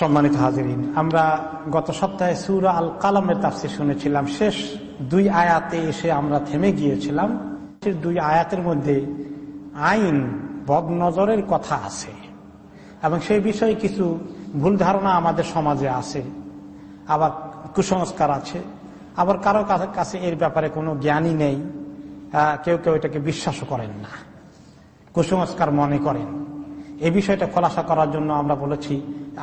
সম্মানিত হাজিরিন, আমরা গত সপ্তাহে সুরা আল কালামের তাফসির শুনেছিলাম। শেষ দুই আয়াতে এসে আমরা থেমে গিয়েছিলাম। দুই আয়াতের মধ্যে আইন বদনজরের কথা আছে এবং সেই বিষয়ে কিছু ভুল ধারণা আমাদের সমাজে আছে, আবার কুসংস্কার আছে, আবার কারও কাছে এর ব্যাপারে কোনো জ্ঞানই নেই কেউ কেউ এটাকে বিশ্বাসও করেন না, কুসংস্কার মনে করেন। এই বিষয়টা খোলাসা করার জন্য আমরা বলেছি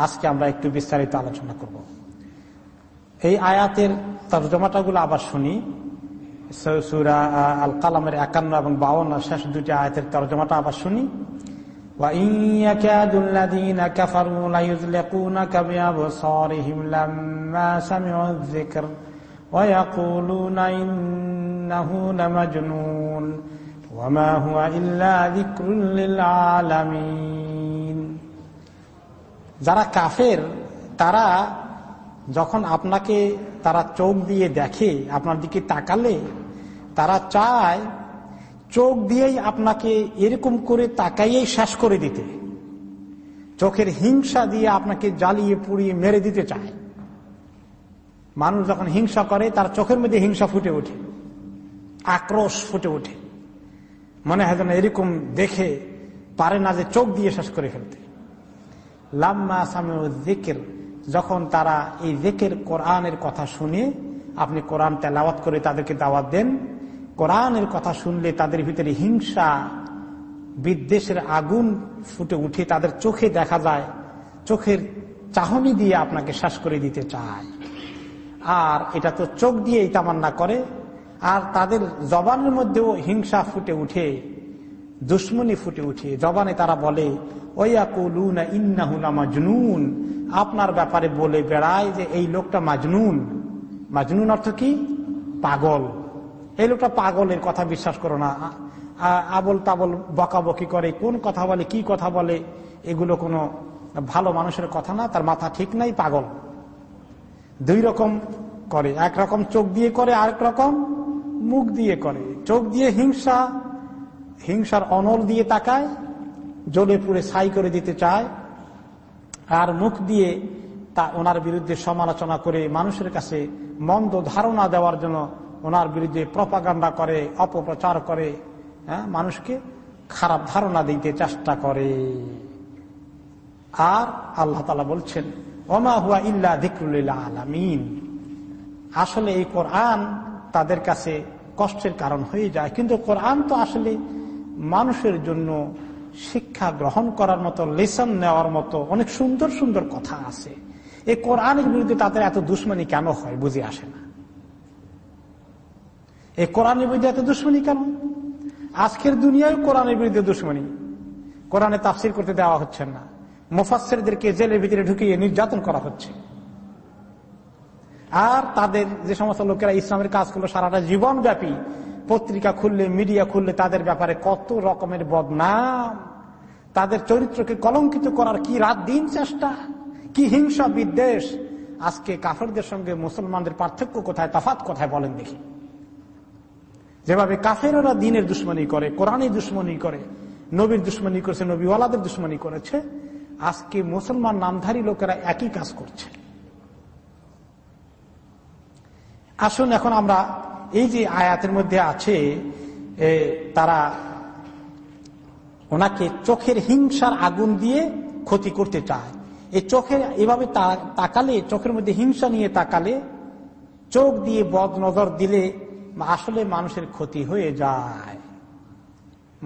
আজকে আমরা একটু বিস্তারিত আলোচনা করব এই আয়াতের তর্জমাটাগুলো আবার শুনি সুরা আল কালামের একান্ন এবং বাউন্ন শেষ দুটি আয়াতের তর্জমাটা আবার শুনি ويقولون إنه لمجنون وما هو إلا ذكر للعالمين যারা কাফের, তারা যখন আপনাকে তারা চোখ দিয়ে দেখে, আপনার দিকে তাকালে, তারা চায় চোখ দিয়েই আপনাকে এরকম করে তাকাইয়েই শেষ করে দিতে। চোখের হিংসা দিয়ে আপনাকে জ্বালিয়ে পুড়িয়ে মেরে দিতে চায়। মানুষ যখন হিংসা করে, তার চোখের মধ্যে হিংসা ফুটে ওঠে, আক্রোশ ফুটে ওঠে। মনে হয় যেন এরকম দেখে পারে না যে চোখ দিয়ে শেষ করে ফেলতে। লাম্মা জিকের যখন তারা এই জেকের কোরআনের কথা শুনে, আপনি কোরআন তেলাওয়াত করে তাদেরকে দাওয়াত দেন, কোরআনের কথা শুনলে তাদের ভিতরে হিংসা, বিদ্বেষের আগুন ফুটে উঠে তাদের চোখে দেখা যায়, চোখের চাহনি দিয়ে আপনাকে শ্বাস করে দিতে চায়। আর এটা তো চোখ দিয়েই তামান্না করে, আর তাদের জবানের মধ্যেও হিংসা ফুটে উঠে। দুশ্মনী ফুটে উঠে, জবানে তারা বলে মাজনুন আপনার ব্যাপারে বলে বেড়ায় যে এই লোকটা মাজনুন। মাজনুন অর্থ কি? পাগল। এই লোকটা পাগলের কথা বিশ্বাস করো না। আবল তাবল বকাবকি করে, কোন কথা বলে, কি কথা বলে, এগুলো কোনো ভালো মানুষের কথা না, তার মাথা ঠিক নাই, পাগল। দুই রকম করে, এক রকম চোখ দিয়ে করে, আরেক রকম মুখ দিয়ে করে। চোখ দিয়ে হিংসা হিংসার অনল দিয়ে তাকায় জ্বলে পুড়ে ছাই করে দিতে চায়, আর মুখ দিয়ে তা ওনার বিরুদ্ধে সমালোচনা করে মানুষের কাছে মন্দ ধারণা দেওয়ার জন্য ওনার বিরুদ্ধে প্রপাগান্ডা করে, অপপ্রচার করে হ্যাঁ মানুষকে খারাপ ধারণা দিতে চেষ্টা করে। আর আল্লাহ তালা বলছেন, ওমা হুয়া ইল্লা দিকরুল্লাহ আলামিন। আসলে এই কোরআন তাদের কাছে কষ্টের কারণ হয়ে যায়, কিন্তু কোরআন তো আসলে মানুষের জন্য শিক্ষা গ্রহণ করার মতো লেসন নেওয়ার মতো অনেক সুন্দর সুন্দর কথা আছে। এই কোরআনের বিরুদ্ধে তাদের এত দুশ্মনী কেন হয় বুঝে আসে না। এই কোরআনের বিরুদ্ধে এত দুশ্মনী কেন? আজকের দুনিয়ায় কোরআনের বিরুদ্ধে দুশ্মনী। কোরআনে তাফসির করতে দেওয়া হচ্ছে না। মুফাসেরদেরকে জেলের ভিতরে ঢুকিয়ে নির্যাতন করা হচ্ছে। আর তাদের যে সমস্ত লোকেরা ইসলামের কাজ করল, সারাটা জীবন ব্যাপী পত্রিকা খুললে, মিডিয়া খুললে তাদের ব্যাপারে কত রকমের বদনাম? তাদের চরিত্রকে কলঙ্কিত করার কি রাত দিন চেষ্টা? কি হিংসা বিদ্বেষ? আজকে কাফেরদের সঙ্গে মুসলমানদের পার্থক্য কোথায় তাফাত কোথায় বলেন দেখি। যেভাবে কাফেরা দিনের দুশ্মনী করে, কোরআনের দুশ্মনী করে, নবীর দুশ্মনী করেছে, নবীওয়ালাদের দুশ্মনী করেছে, আজকে মুসলমান নামধারী লোকেরা একই কাজ করছে। আসুন এখন আমরা এই যে আয়াতের মধ্যে আছে তারা ওনাকে চোখের হিংসার আগুন দিয়ে ক্ষতি করতে চায়। এই চোখের, এভাবে তাকালে, চোখের মধ্যে হিংসা নিয়ে তাকালে, চোখ দিয়ে বদ নজর দিলে আসলে মানুষের ক্ষতি হয়ে যায়।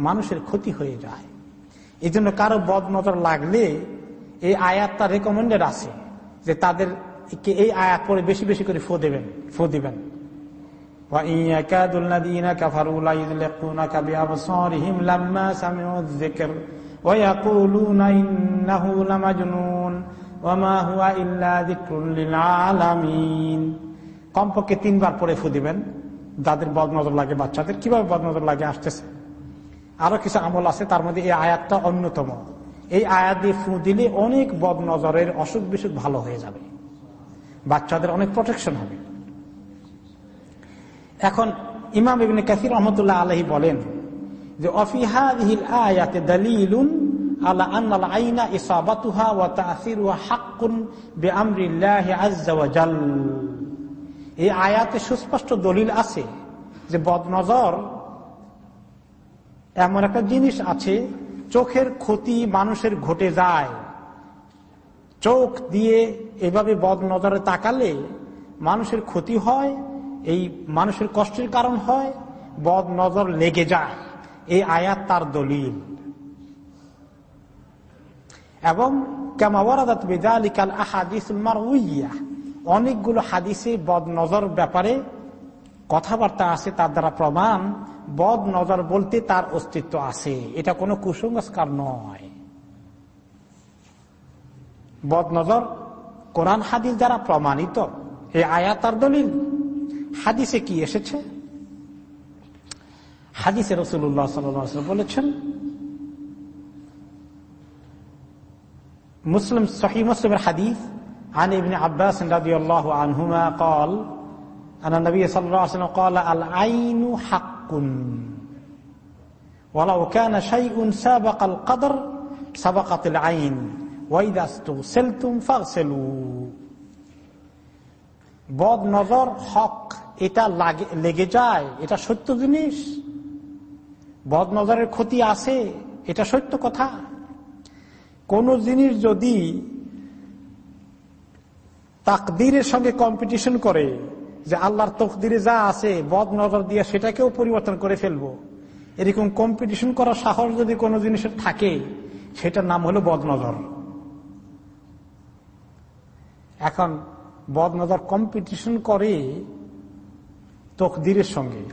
মানুষের ক্ষতি হয়ে যায়। এই জন্য কারও বদ নজর লাগলে এই আয়াতটা রেকমেন্ডেড আছে, যে তাদের এই আয়াত পরে বেশি বেশি করে ফো দেবেন, ফো দিবেন। কমপক্ষে তিনবার পরে ফু দিবেন। যাদের বদনজর লাগে বাচ্চাদের। কীভাবে বদনজর লাগে আসতেছে? আরও কিছু আমল আছে, তার মধ্যে এই আয়াতটা অন্যতম। এই আয়াত দিয়ে ফু দিলে অনেক বদনজরের অসুখ বিসুখ ভালো হয়ে যাবে। বাচ্চাদের অনেক প্রোটেকশন হবে। এখন ইমাম ইবিন কাসির রহমতুল্লাহ আলহী বলেন যে অফিহাদিল আয়াতে আইনা ওয়া এই আয়াতে সুস্পষ্ট দলিল আছে যে, বদনজর এমন একটা জিনিস আছে, চোখের ক্ষতি মানুষের ঘটে যায়। চোখ দিয়ে এভাবে বদ নজরে তাকালে মানুষের ক্ষতি হয় এই মানুষের কষ্টের কারণ হয়, বদ নজর লেগে যায়। এই আয়াত তার দলিল। এবং অনেকগুলো হাদিসে বদ নজর ব্যাপারে কথাবার্তা আছে, তার দ্বারা প্রমাণ। বদ নজর বলতে তার অস্তিত্ব আছে। এটা কোনো কুসংস্কার নয়। বদ নজর কোরআন হাদিস দ্বারা প্রমাণিত। এই আয়াত তার দলিল। হাদিসে কি এসেছে হাদিসে রসুল্লাহ সাল্লাম বলেছেন মুসলিম সহি মুসলিমের হাদিস عن ابن عباس رضي الله عنهما قال أن النبي صلى الله عليه وسلم قال العين حق ولو كان شيء سابق القدر سبقت العين وإذا استغسلتم فاغسلوا বদ নজর হক, এটা লেগে যায়, এটা সত্য জিনিস। বদ নজরের ক্ষতি আছে, এটা সত্য কথা। কোন জিনিস যদি তাকদিরের সঙ্গে কম্পিটিশন করে, যে আল্লাহর তকদিরে যা আছে বদ নজর দিয়ে সেটাকেও পরিবর্তন করে ফেলব, এরকম কম্পিটিশন করার সাহস যদি কোনো জিনিসের থাকে, সেটার নাম হলো বদ নজর এখন বদ নজর কম্পিটিশন করে তকদিরের সঙ্গে।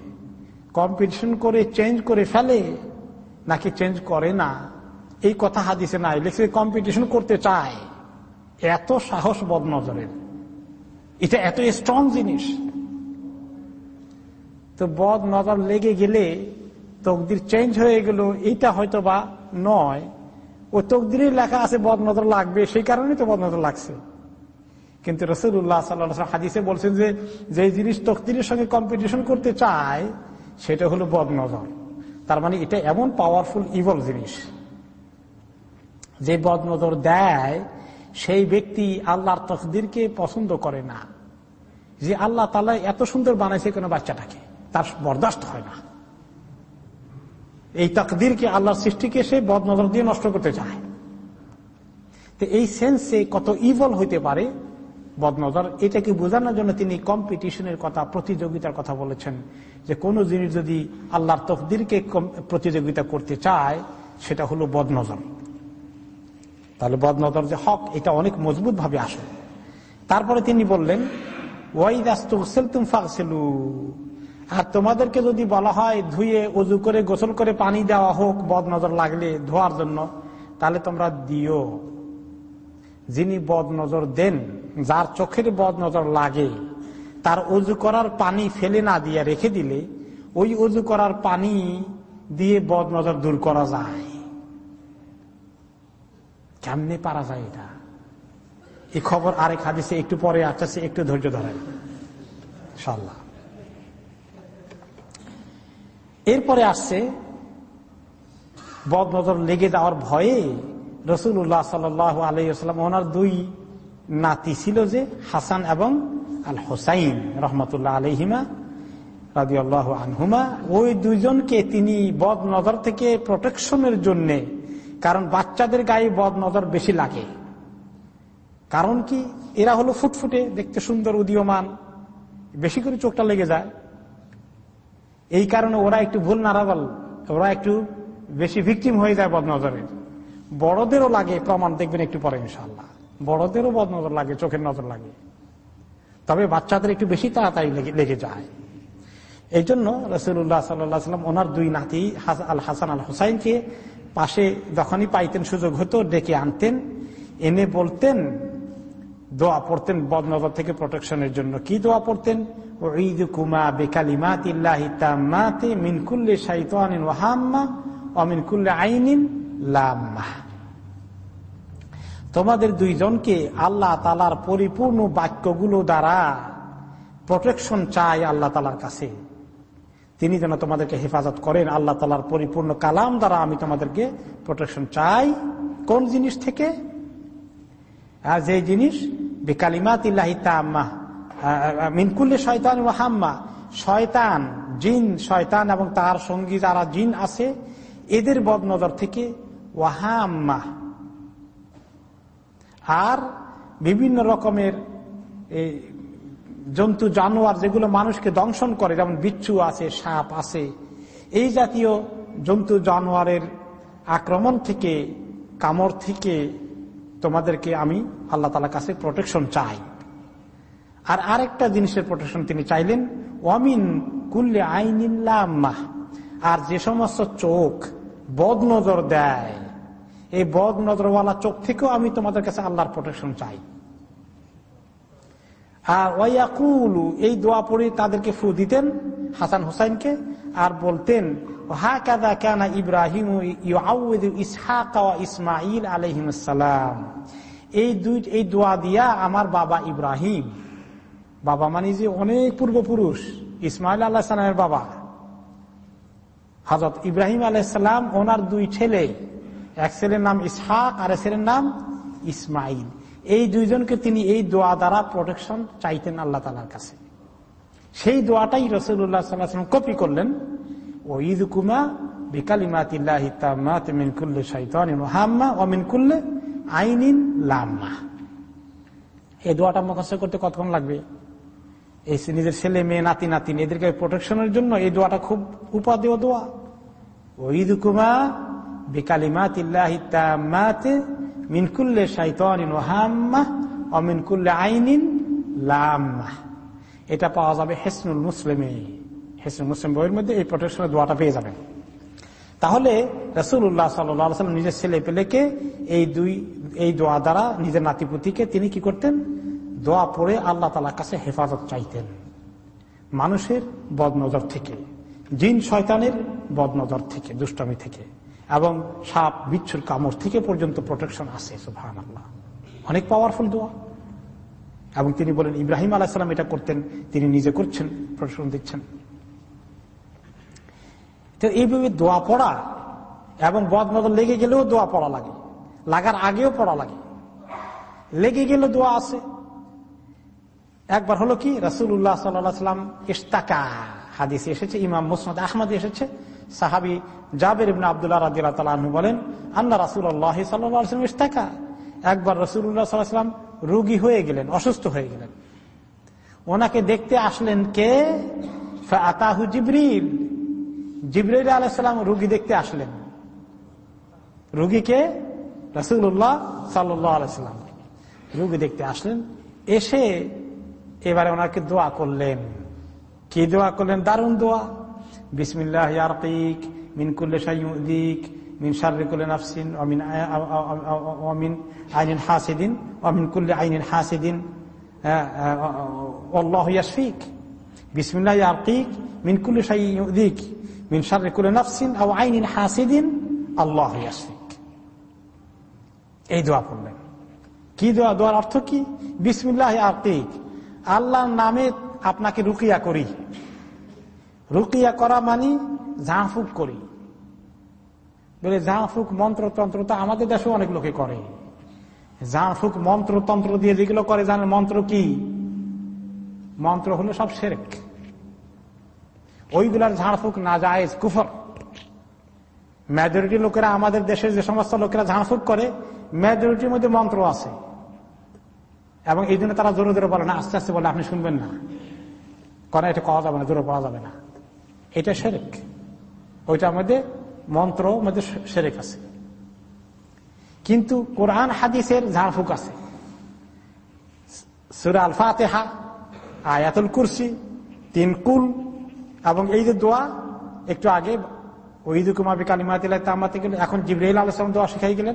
কম্পিটিশন করে চেঞ্জ করে ফেলে, নাকি চেঞ্জ করে না? এই কথা হাদিসে নাই। লিখছে কম্পিটিশন করতে চায়, এত সাহস বদ নজরের এটা এত স্ট্রং জিনিস। তো বদ নজর লেগে গেলে তকদির চেঞ্জ হয়ে গেল, এইটা হয়তো বা নয়। ও তকদিরের লেখা আছে বদ নজর লাগবে, সেই কারণে তো বদ নজর লাগছে। কিন্তু রসুল্লাহ সাল্লাহ হাদিসে বলছেন যে যে জিনিস তকদিরের সঙ্গে কম্পিটিশন করতে চায়, সেটা হলো বদ নজর তার মানে এটা এমন পাওয়ারফুল ইভল জিনিস। যে বদ নজর দেয়, সেই ব্যক্তি আল্লাহর তকদিরকে পছন্দ করে না। যে আল্লাহ তালা এত সুন্দর বানাইছে কোনো বাচ্চাটাকে, তার বরদাস্ত হয় না। এই তকদিরকে আল্লাহর সৃষ্টিকে সে বদ নজর দিয়ে নষ্ট করতে চায়। তো এই সেন্সে কত ইভল হইতে পারে বদনজর। এটাকে বোঝানোর জন্য তিনি কম্পিটিশনের কথা, প্রতিযোগিতার কথা বলেছেন যে কোনো জিনিস যদি আল্লাহর তকদিরকে প্রতিযোগিতা করতে চায়, সেটা হলো বদনজর। তাহলে বদনজর যে হক, এটা অনেক মজবুত ভাবে আসে। তারপরে তিনি বললেন আর তোমাদেরকে যদি বলা হয়, ধুয়ে, উজু করে, গোসল করে পানি দেওয়া হোক বদ নজর লাগলে ধোয়ার জন্য, তাহলে তোমরা দিও। যিনি বদ নজর দেন যার চোখের বদ নজর লাগে, তার উজু করার পানি ফেলে না দিয়ে রেখে দিলে, ওই উজু করার পানি দিয়ে বদ নজর দূর করা যায়। কেমনে পারা যায় এটা? এই খবর আরেক হাদিসে একটু পরে আসতেছে, একটু ধৈর্য ধরেন। সাল্লাহ এরপরে আসছে, বদ নজর লেগে যাওয়ার ভয়ে রসুল্লাহ সাল আলাইসাল্লাম ওনার দুই নাতি ছিল যে হাসান এবং আল হোসাইন রহমতুল্লাহ আলহিমা আনহুমা। ওই দুইজনকে তিনি বদ নজর থেকে প্রোটেকশনের জন্য, কারণ বাচ্চাদের গায়ে বদ নজর বেশি লাগে। কারণ কি? এরা হলো ফুটফুটে, দেখতে সুন্দর, উদীয়মান, বেশি করে চোখটা লেগে যায়। এই কারণে ওরা একটু ভুল নারাবাল ওরা একটু বেশি ভিকটিম হয়ে যায় বদনজরের। বড়দেরও লাগে, প্রমাণ দেখবেন একটু পরে ইনশাল্লাহ বড়দেরও বদনজর লাগে, চোখের নজর লাগে। তবে বাচ্চাদের একটু বেশি তাড়াতাড়ি লেগে যায়। এই জন্য রসুল্লাহ সাল্লাম ওনার দুই নাতি আল হাসান আল হুসাইনকে পাশে যখনই পাইতেন সুযোগ হতো, ডেকে আনতেন। এনে বলতেন, দোয়া পড়তেন বদনজর থেকে প্রোটেকশনের জন্য। কি দোয়া পড়তেন? কুমা মিনকুল্লে শাইতান ওয়াহাম্মা অমিনকুল্লে আইনিন লাম্মা তোমাদের দুইজনকে আল্লাহ তালার পরিপূর্ণ বাক্যগুলো দ্বারা প্রোটেকশন চাই আল্লাহ তালার কাছে। তিনি যেন তোমাদেরকে হেফাজত করেন, আল্লাহ তালার পরিপূর্ণ কালাম দ্বারা আমি তোমাদেরকে প্রোটেকশন চাই। কোন জিনিস থেকে? আর যে জিনিস শয়তান ওয়াহাম্মা শয়তান, জিন, শয়তান এবং তার সঙ্গী যারা জিন আছে, এদের বদনজর থেকে ওয়াহাম্মা আর বিভিন্ন রকমের এই জন্তু, জানোয়ার যেগুলো মানুষকে দংশন করে, যেমন বিচ্ছু আছে, সাপ আছে, এই জাতীয় জন্তু, জানোয়ারের আক্রমণ থেকে, কামড় থেকে তোমাদেরকে আমি আল্লাহ তালা কাছে প্রোটেকশন চাই। আর আরেকটা জিনিসের প্রোটেকশন তিনি চাইলেন অমিন কুল্লে আইনিল্লাহ আর যে সমস্ত চোখ বদ নজর দেয় এই বদ নজরওয়ালা চোখ থেকেও আমি তোমাদের কাছে আল্লাহর প্রোটেকশন চাই। আর ওয়াকুলু এই দোয়া পড়ে তাদেরকে ফু দিতেন হাসান হুসাইনকে আর বলতেন হা কাদা কেনা ইব্রাহিম ইসহাক ইসমাইল আলহিমসালাম এই দুই, এই দোয়া দিয়া আমার বাবা ইব্রাহিম, বাবা মানে যে অনেক পূর্বপুরুষ ইসমাইল আল্লাহ সালামের বাবা। হজরত ইব্রাহিম আলাইসালাম ওনার দুই ছেলে এক ছেলের নাম ইসহাক আর এক ছেলের নাম ইসমাইল এই দুইজনকে তিনি এই দোয়া দ্বারা প্রোটেকশন চাইতেন আল্লাহ তালার কাছে। সেই দোয়াটাই রসুল্লাহ সাল্লাম কপি করলেন। ও ঈদ কুমা আইনিন লাম্মা। এই দোয়াটা মুখস্থ করতে কতক্ষণ লাগবে? এই নিজের ছেলে, মেয়ে, নাতি, নাতিন, এদেরকে প্রোটেকশনের জন্য এই দোয়াটা খুব উপাদেয় দোয়া। ও ঈদ কুমা বিকালিমাতিল্লাহিতামাতে মিনকুল্লে শাইতানিন ওহাম্মা অমিনকুল্লে আইনিন লাম্মা এটা পাওয়া যাবে হেসনুল মুসলিমে। হেসনুল মুসলিম বইয়ের মধ্যে এই প্রোটেকশনের দোয়াটা পেয়ে যাবেন। তাহলে রসুল্লাহ সাল্লাম নিজের ছেলে পেলেকে এই দুই, এই দোয়া দ্বারা নিজের নাতিপুতিকে তিনি কি করতেন? দোয়া পড়ে আল্লাহ তালার কাছে হেফাজত চাইতেন। মানুষের বদনজর থেকে, জিন শয়তানের বদনজর থেকে, দুষ্টমি থেকে। এবং সাপ, বিচ্ছুর কামড় থেকে পর্যন্ত প্রোটেকশন আছে সুহান আল্লাহ অনেক পাওয়ারফুল দোয়া। এবং তিনি বলেন, ইব্রাহিম আলাহিসাম এটা করতেন, তিনি নিজে করছেন প্রোটেকশন দিচ্ছেন। তো এইভাবে দোয়া পড়া এবং বদনজর লেগে গেলেও দোয়া পড়া লাগে। লাগার আগেও পড়া লাগে। লেগে গেলে দোয়া আছে। একবার হলো কি রসুল্লাহ সাল্লাম ইস্তাকা হাদিস এসেছে, ইমাম মুসমদ আহমদ এসেছে সাহাবি জাবের ইবনা আবদুল্লাহ রাজিয়াল তালু বলেন আল্লাহ রাসুল্লাহ সাল্লাম ইস্তাকা একবার রসুল্লাহ সাল্লাম রুগী হয়ে গেলেন, অসুস্থ হয়ে গেলেন। ওনাকে দেখতে আসলেন কে? আতাহু জিবরিল। জিবরিল আলাইসালাম রুগী দেখতে আসলেন। রুগীকে রসুল্লাহ সাল্লাহ আলাইসাল্লাম রুগী দেখতে আসলেন, এসে এবারে ওনাকে দোয়া করলেন। কি দোয়া করলেন? দারুণ দোয়া। বিসমিল্লাহ ইয়ারকিক, মিন কুল্লে শাইদিক মিন শারিকুল্লে নাফসিন অমিন অমিন আইনিন হাসিদিন অমিন কুল্লে আইনিন হাসিদিন। আল্লাহ ইয়াসফিক বিসমিল্লাহ ইয়ারকিক, মিন কুল্লে শাইদিক মিন শারিকুল্লে নাফসিন ও আইনিন হাসিদিন, আল্লাহ ইয়াসফিক এই দোয়া পড়লেন। কি দোয়া? দোয়ার অর্থ কি? বিসমিল্লাহ আকিক আল্লাহর নামে আপনাকে রুকিয়া করি। রুকিয়া করা মানি ঝাঁফুক করি। বলে ঝাঁফুক মন্ত্রতন্ত্র তো আমাদের দেশেও অনেক লোকে করে। ঝাঁফুক মন্ত্রতন্ত্র দিয়ে যেগুলো করে, জানেন মন্ত্র কি? মন্ত্র হলো সব সেরেক ওইগুলার ঝাড়ফুক না যায় কুফর। মেজরিটি লোকেরা আমাদের দেশের যে সমস্ত লোকেরা ঝাড়ফুক করে, মেজরিটির মধ্যে মন্ত্র আছে। এবং এই জন্য তারা জোরে জোরে বলে না, আস্তে আস্তে বলে, আপনি শুনবেন না। কারণ এটা করা যাবে না, জোরে পড়া যাবে না। এটা সেরেক। ওইটার মধ্যে মন্ত্র মধ্যে সেরেক আছে। কিন্তু কোরআন, হাদিসের ঝাড়ফুক আছে। সুরা আল ফাতেহা আয়াতুল কুরসি তিন কুল এবং এই যে দোয়া, একটু আগে ওইদু কুমাবি কালিমাতিল্লাহ তামাতে গেলে এখন জিব্রাইল আলাইসলাম দোয়া শিখাই গেলেন।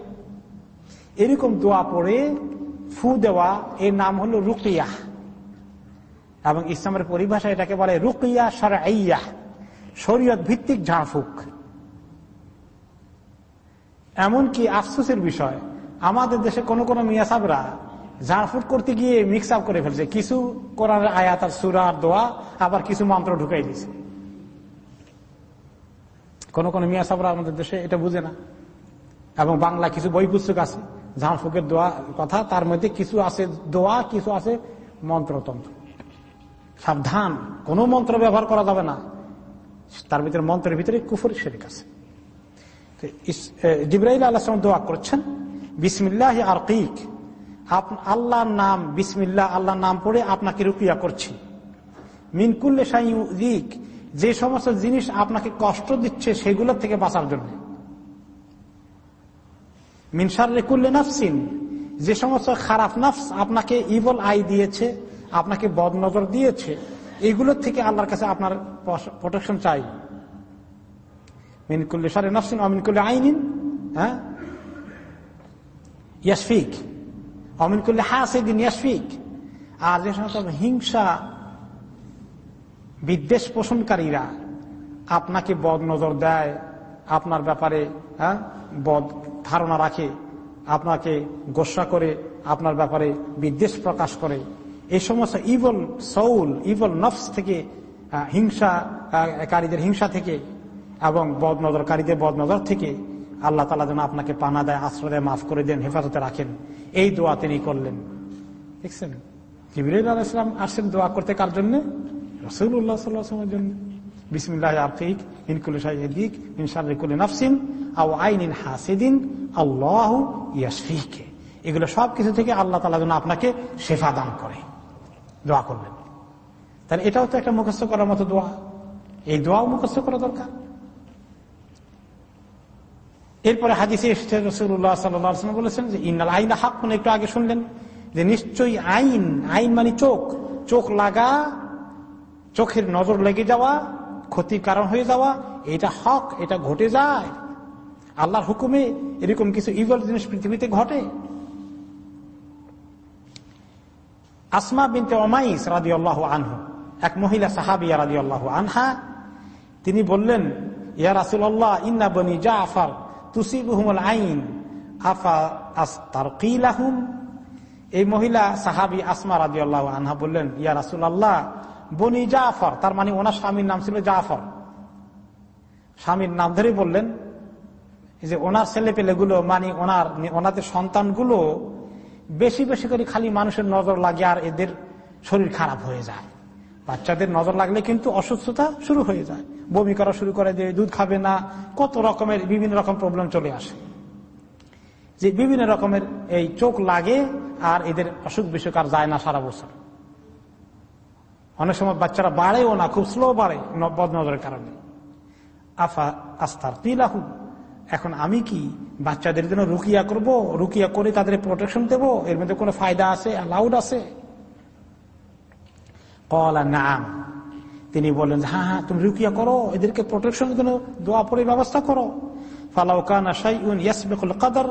এরকম দোয়া পড়ে, ফু দেওয়া, এর নাম হলো রুকিয়া। এবং ইসলামের পরিভাষা এটাকে বলে রুকিয়া সারাইয়া শরীয়ত ভিত্তিক ঝাঁফুক এমনকি আফসোসের বিষয়, আমাদের দেশে কোন কোন মিয়াসাবরা ঝাড়ফুট করতে গিয়ে মিক্স আপ করে ফেলছে। কিছু কোরআনের আয়াত আর সুরার দোয়া, আবার কিছু মন্ত্র ঢুকাই দিছে কোন কোন মিয়াসাবরা আমাদের দেশে এটা বুঝে না। এবং বাংলা কিছু বই পুস্তক আছে ঝাড়ফুকের দোয়া কথা, তার মধ্যে কিছু আছে দোয়া, কিছু আছে মন্ত্রতন্ত্র। সাবধান, কোন মন্ত্র ব্যবহার করা যাবে না। তার ভিতরে মন্ত্রের ভিতরে কুফর শেরিক আছে। জিব্রাহিল আল্লাহ দোয়া করছেন, বিসমিল্লাহ আর কিক আল্লাহর নাম, বিসমিল্লাহ, আল্লাহর নাম পড়ে আপনাকে রুকিয়া করছি। মিনকুল্লে সাইক যে সমস্ত জিনিস আপনাকে কষ্ট দিচ্ছে সেগুলোর থেকে বাঁচার জন্য। মিনসার রেকুল্লে নাফসিন। যে সমস্ত খারাপ নাফস আপনাকে ইবল আই দিয়েছে, আপনাকে বদনজর দিয়েছে এগুলোর থেকে আল্লাহর কাছে আপনার প্রোটেকশন চাই। মিনকুল্লে সারে নাফসিন অমিনকুল্লে আইনিন হ্যাঁ? ইয়াসফিক অমিনকুল্লে হাসিদিন ইয়াসফিক আর যে সমস্ত হিংসা বিদ্বেষ পোষণকারীরা আপনাকে বদ নজর দেয়, আপনার ব্যাপারে হ্যাঁ? বদ ধারণা রাখে, আপনাকে গোসা করে, আপনার ব্যাপারে বিদ্বেষ প্রকাশ করে। এই সমস্ত ইভল সৌল ইভল নফস থেকে হিংসা কারীদের হিংসা থেকে এবং বদনজরকারীদের বদনজর থেকে আল্লাহ তালা যেন আপনাকে পানা দেয়, আশ্রয় দেয়, মাফ করে দেন, হেফাজতে রাখেন। এই দোয়া তিনি করলেন। দেখছেন? জিবির আলাইসলাম আসছেন দোয়া করতে কার জন্য? রসুল্লাহ জন্য। বিসমিল্লাহ আফিক ইনকুল ইনশাল্লাহ নাফসিন, আও আইন ইন হাসিদিন, আল্লাহ ইয়াসফিকে এগুলো সব কিছু থেকে আল্লাহ তালা যেন আপনাকে শেফা দান করে। দোয়া করবেন। তাহলে এটাও তো একটা মুখস্থ করার মতো দোয়া। এই দোয়াও মুখস্থ করা দরকার। এরপরে হাদিসে এসেছে রসুল্লাহ সাল্লাম বলেছেন যে, ইন্নাল আইন হাক একটু আগে শুনলেন। যে নিশ্চয়ই আইন আইন মানে চোখ। চোখ লাগা, চোখের নজর লেগে যাওয়া, ক্ষতির কারণ হয়ে যাওয়া, এটা হক, এটা ঘটে যায়। আল্লাহর হুকুমে এরকম কিছু ইভল জিনিস পৃথিবীতে ঘটে। আসমা বিনতে অমাইস রাদি আল্লাহ আনহু, এক মহিলা সাহাবিয়া রাদি আল্লাহ আনহা, তিনি বললেন, ইয়া রাসুল্লাহ ইন্না বনি জা আফার তুসিবুহুমুল আইন, আফা আস্তারকিলাহুম? এই মহিলা সাহাবি আসমা রাদি আল্লাহ আনহা বললেন, ইয়া রাসুল্লাহ বনি জাফর, তার মানে ওনার স্বামীর নাম ছিল জাফর। স্বামীর নাম ধরে বললেন যে ওনার ছেলে পেলেগুলো মানে ওনার, ওনাদের সন্তানগুলো বেশি বেশি করে খালি মানুষের নজর লাগে আর এদের শরীর খারাপ হয়ে যায়। বাচ্চাদের নজর লাগলে কিন্তু অসুস্থতা শুরু হয়ে যায়। বমি করা শুরু করে যে দুধ খাবে না, কত রকমের বিভিন্ন রকম প্রবলেম চলে আসে। যে বিভিন্ন রকমের এই চোখ লাগে আর এদের অসুখ বিসুখ আর যায় না সারা বছর। অনেক সময় বাচ্চারা বাড়েও না, খুব স্লো বাড়ে বদনজরের কারণে। আফা আস্তার তিলাহু এখন আমি কি বাচ্চাদের জন্য রুকিয়া করব? রুকিয়া করে তাদের প্রোটেকশন দেব? এর মধ্যে কোনো ফায়দা আছে? অ্যালাউড আছে? কলা, নাম। তিনি বলেন হ্যাঁ হ্যাঁ তুমি রুকিয়া করো, এদেরকে প্রোটেকশনের জন্য দোয়া পরে ব্যবস্থা করো। ফালাউকানা শাইউন ইয়াসবিকুল কাদার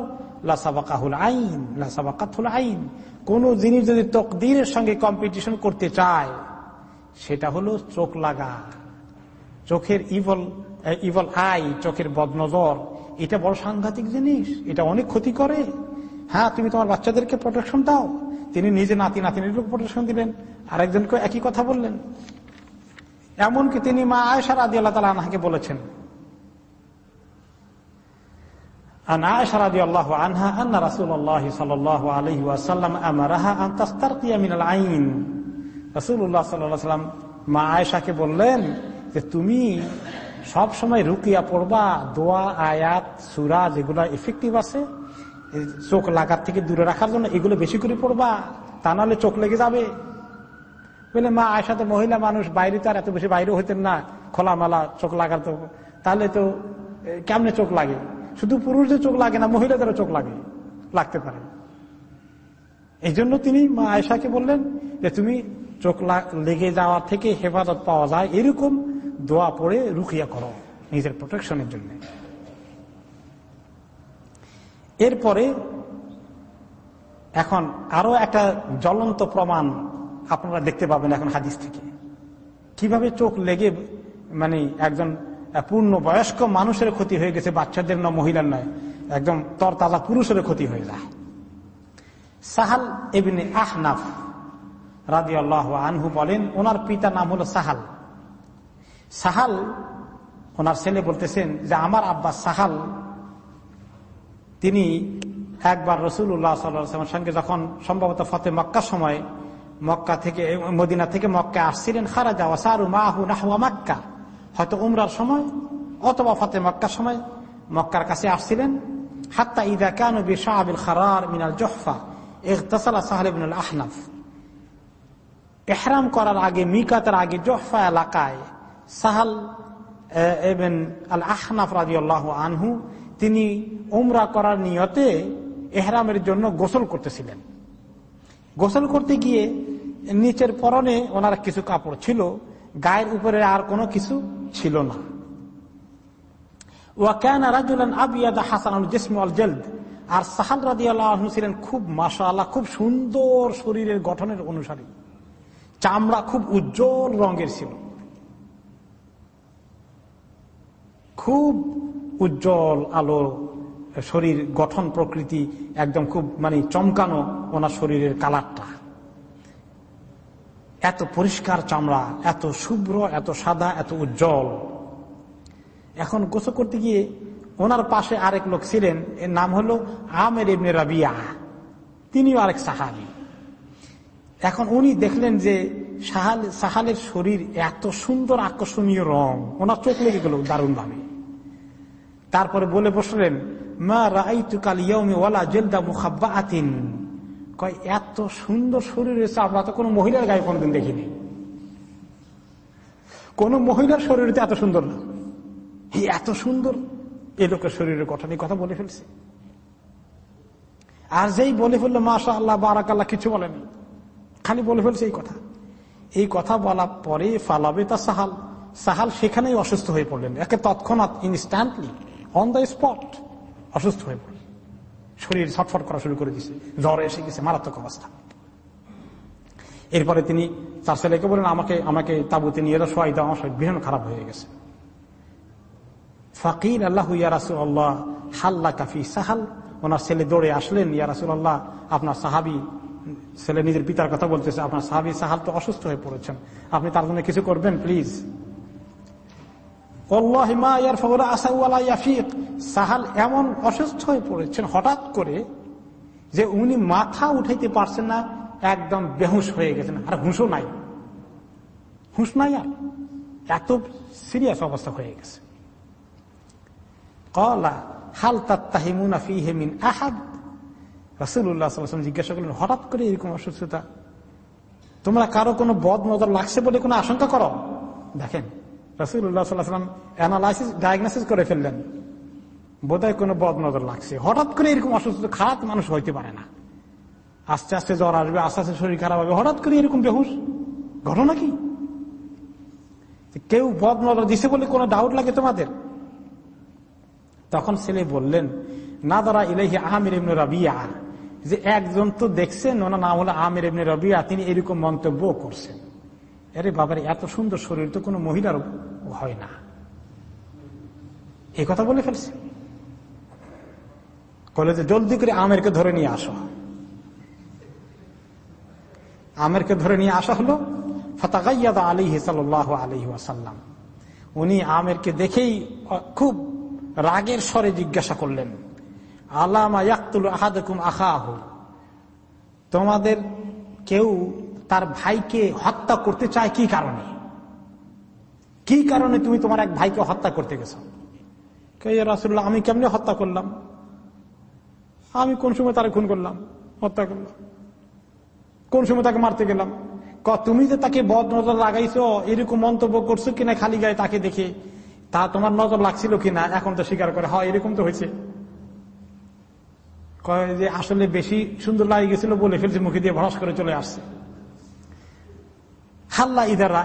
আইন কোন জিনিস যদি তকদিরের সঙ্গে কম্পিটিশন করতে চায়, সেটা হলো চোখ লাগা। চোখের ইভল ইভল আই চোখের বদনজর। এটা বড় সাংঘাতিক জিনিস, এটা অনেক ক্ষতি করে। হ্যাঁ তুমি তোমার বাচ্চাদেরকে প্রোটেকশন দাও। তিনি নিজে নাতি, নাতিনির প্রোটেকশন দিলেন। আরেকজনকে একই কথা বললেন। এমনকি তিনি মা আয়সার আদি আল্লাহ তালা আনহাকে বলেছেন আইন। সাল্লাম মা বললেন তুমি সব সময় রুকিয়া পড়বা, দোয়া, আয়াত, সুরা যেগুলো এফেক্টিভ আছে চোখ লাগার থেকে দূরে রাখার জন্য এগুলো বেশি করে পড়বা, তা নাহলে চোখ লেগে যাবে। বলে, মা আয়সা তো মহিলা মানুষ, বাইরে তো আর এত বেশি বাইরে হইতেন না, খোলামেলা চোখ লাগার তো, তাহলে তো কেমনে চোখ লাগে? শুধু পুরুষদের চোখ লাগে না, মহিলাদেরও চোখ লাগে, লাগতে পারে। এই জন্য তিনি মা আয়সাকে বললেন যে, তুমি চোখ লেগে যাওয়া থেকে হেফাজত পাওয়া যায়। এরকম দোয়া পড়ে রুখিয়া করো নিজের প্রোটেকশনের জন্য। এরপরে এখন আরও একটা জ্বলন্ত প্রমাণ আপনারা দেখতে পাবেন এখন হাদিস থেকে। কীভাবে চোখ লেগে মানে একজন পূর্ণ বয়স্ক মানুষের ক্ষতি হয়ে গেছে, বাচ্চাদের না মহিলার নয়, একদম তরতাজা পুরুষের ক্ষতি হয়ে যায়। সাহাল এবিনে আহনাফ রাজি আল্লাহ আনহু বলেন, ওনার পিতা নাম হলো সাহাল। সাহাল, ওনার ছেলে বলতেছেন যে আমার আব্বা সাহাল, তিনি একবার রসুল্লাহ সাল্লামের সঙ্গে যখন সম্ভবত ফতে মক্কার সময়, মক্কা থেকে, মদিনা থেকে মক্কা আসছিলেন খারা যাওয়া ওয়াসারু মাহু নাহুয়া মক্কা, হয়তো উমরার সময় অথবা ফতে মক্কার সময় মক্কার কাছে আসছিলেন, হাত্তা ইদা কানু শাহাবিল খারার মিনাল জহফা, ইগতাসালা সাহাল ইবনুল আহনাফ। এহরাম করার আগে, মিকাতের আগে জহফা এলাকায় সাহাল এবেন আল আহনাফ রাজি আনহু, তিনি উমরা করার নিয়তে এহরামের জন্য গোসল করতেছিলেন। গোসল করতে গিয়ে নিচের পরনে ওনার কিছু কাপড় ছিল, গায়ের উপরে আর কোনো কিছু ছিল না। ওয়াকান রাজুলান আবিয়াদা হাসান আল জিসম আল জেলদ। আর সাহাল রাজি আল্লাহ ছিলেন খুব মাসা আল্লাহ খুব সুন্দর শরীরের গঠনের অনুসারী। চামড়া খুব উজ্জ্বল রঙের ছিল। খুব উজ্জ্বল আলো শরীর, গঠন প্রকৃতি, একদম খুব মানে চমকানো ওনার শরীরের কালারটা। এত পরিষ্কার চামড়া, এত শুভ্র, এত সাদা, এত উজ্জ্বল। এখন গোসল করতে গিয়ে ওনার পাশে আরেক লোক ছিলেন, এর নাম হলো আমের ইবনে রাবিয়া। তিনিও আরেক সাহাবি। এখন উনি দেখলেন যে শরীর এত সুন্দর আকর্ষণীয় রং। ওনার চোখ লেগে গেল দারুণ ভাবে তারপরে বলে বসলেন, মা রাইতু কাল ওয়ালা জেলদা মুখাব্বা আতিন কয়, এত সুন্দর শরীর এসে আমরা তো কোনো মহিলার গায়ে কোনোদিন দেখিনি। কোন মহিলার শরীর এত সুন্দর না। এত সুন্দর। এ লোকের শরীরের গঠন এই কথা বলে ফেলছে। আর যেই বলে ফেলল মাসা আল্লাহ বারাকাল্লাহ, কিছু বলেনি। খালি বলে ফেলছে এই কথা। এই কথা বলা পরে ফালাবে তা সাহাল। সাহাল সেখানেই অসুস্থ হয়ে পড়লেন। একে তৎক্ষণাৎ ইনস্ট্যান্টলি অন দ্য স্পট অসুস্থ হয়ে পড়ল শরীর ছটফট করা শুরু করে দিছে জ্বর এসে গেছে, মারাত্মক অবস্থা। এরপরে তিনি তার ছেলেকে বলেন আমাকে আমাকে তাবুতে নিয়ে এলো সোয়াই দাও, আমার শরীর ভীষণ খারাপ হয়ে গেছে। ফকির আল্লাহ ইয়ারাসুল আল্লাহ হাল্লা কাফি সাহাল। ওনার ছেলে দৌড়ে আসলেন ইয়ারাসুল আল্লাহ আপনার সাহাবি ছেলে নিজের পিতার কথা বলতেছে, আপনার সাহাবি সাহাল তো অসুস্থ হয়ে পড়েছেন। আপনি তার জন্য কিছু করবেন প্লিজ সাহাল এমন অসুস্থ হয়ে পড়েছেন হঠাৎ করে যে উনি মাথা উঠাইতে পারছেন না, একদম বেহুশ হয়ে গেছেন। আর হুঁশও নাই। হুঁশ নাই আর। এত সিরিয়াস অবস্থা হয়ে গেছে। কলা, হাল তাহিমুনা ফি হেমিন আহাদ। রাসুল্লাহ জিজ্ঞাসা করলেন, হঠাৎ করে এরকম অসুস্থতা? তোমরা কারও কোনো বদ নজর লাগছে বলে কোনো আশঙ্কা করো? দেখেন রাসুল্লাহ সাল্লাহাম অ্যানালাইসিস ডায়াগনোসিস করে ফেললেন, বোধহয় কোনো বদ নজর লাগছে। হঠাৎ করে এরকম অসুস্থ, খারাপ মানুষ হইতে পারে না। আস্তে আস্তে জ্বর আসবে, আস্তে আস্তে শরীর খারাপ হবে। হঠাৎ করে এরকম বেহুশ? ঘটনা কি? কেউ বদ নজর দিছে বলে কোনো ডাউট লাগে তোমাদের? তখন ছেলে বললেন না দাঁড়া ইলাহি আহমের এমনি রবিয়া। যে একজন তো দেখছেন, ওনার নাম হলো আমের এমনি রবিয়া, তিনি এরকম মন্তব্য করছেন। আরে বাবার, এত সুন্দর শরীর, তো কোনো মহিলার হয় না। এই কথা বলে ফেলছে। কলেজে জলদি করে আমেরকে ধরে নিয়ে আসো। আমেরকে ধরে নিয়ে আসা হলো, ফতাগাইয়াদ আলী হিসাল আলহি আসাল্লাম উনি আমেরকে দেখেই খুব রাগের স্বরে জিজ্ঞাসা করলেন আলামা ইয়াকুল আহাদুম আহ তোমাদের কেউ তার ভাইকে হত্যা করতে চায় কি কারণে? কি কারণে তুমি তোমার এক ভাইকে হত্যা করতে গেছো? রাসুল্লাহ আমি কেমনে হত্যা করলাম? আমি কোন সময় তার খুন করলাম? হত্যা করলাম। কোন সময় তাকে মারতে গেলাম? তুমি যে তাকে বদ নজর লাগাইছো, এরকম মন্তব্য করছ কিনা খালি গায়ে তাকে দেখে, তা তোমার নজর লাগছিল কিনা? এখন তো স্বীকার করে হয় এরকম তো হয়েছে। কয় যে আসলে বেশি সুন্দর লাগে গেছিল বলে ফেলছে, মুখে দিয়ে ভরস করে চলে আসছে। হাল্লা ইদারা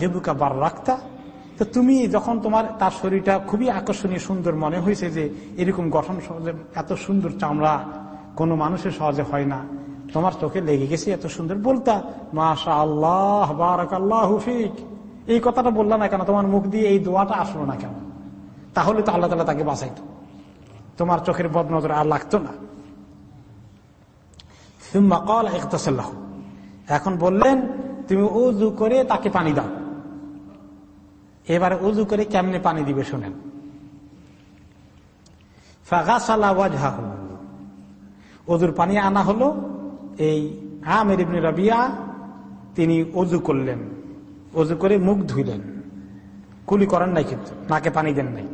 জেবুকা বার রাখতা তো তুমি যখন তোমার, তার শরীরটা খুবই আকর্ষণীয় সুন্দর মনে হয়েছে যে এরকম গঠন সহজে, এত সুন্দর চামড়া কোনো মানুষের সহজে হয় না। তোমার চোখে লেগে গেছে এত সুন্দর। বলতা মাশা আল্লাহ বারাক আল্লাহ হুফিক এই কথাটা বললাম না কেন? তোমার মুখ দিয়ে এই দোয়াটা আসলো না কেন? তাহলে তো আল্লাহ তালা তাকে বাঁচাইত। তোমার চোখের বদ নজর আর লাগতো না। এখন বললেন, তুমি উজু করে তাকে পানি দাও। এবারে উজু করে কেমনে পানি দিবে শোনেন। অজুর পানি আনা হলো, এই আমের ইবনে রবিয়া তিনি অজু করলেন। অজু করে মুখ ধুইলেন। কুলি করেন নাই কিন্তু, নাকে পানি দেন নাই।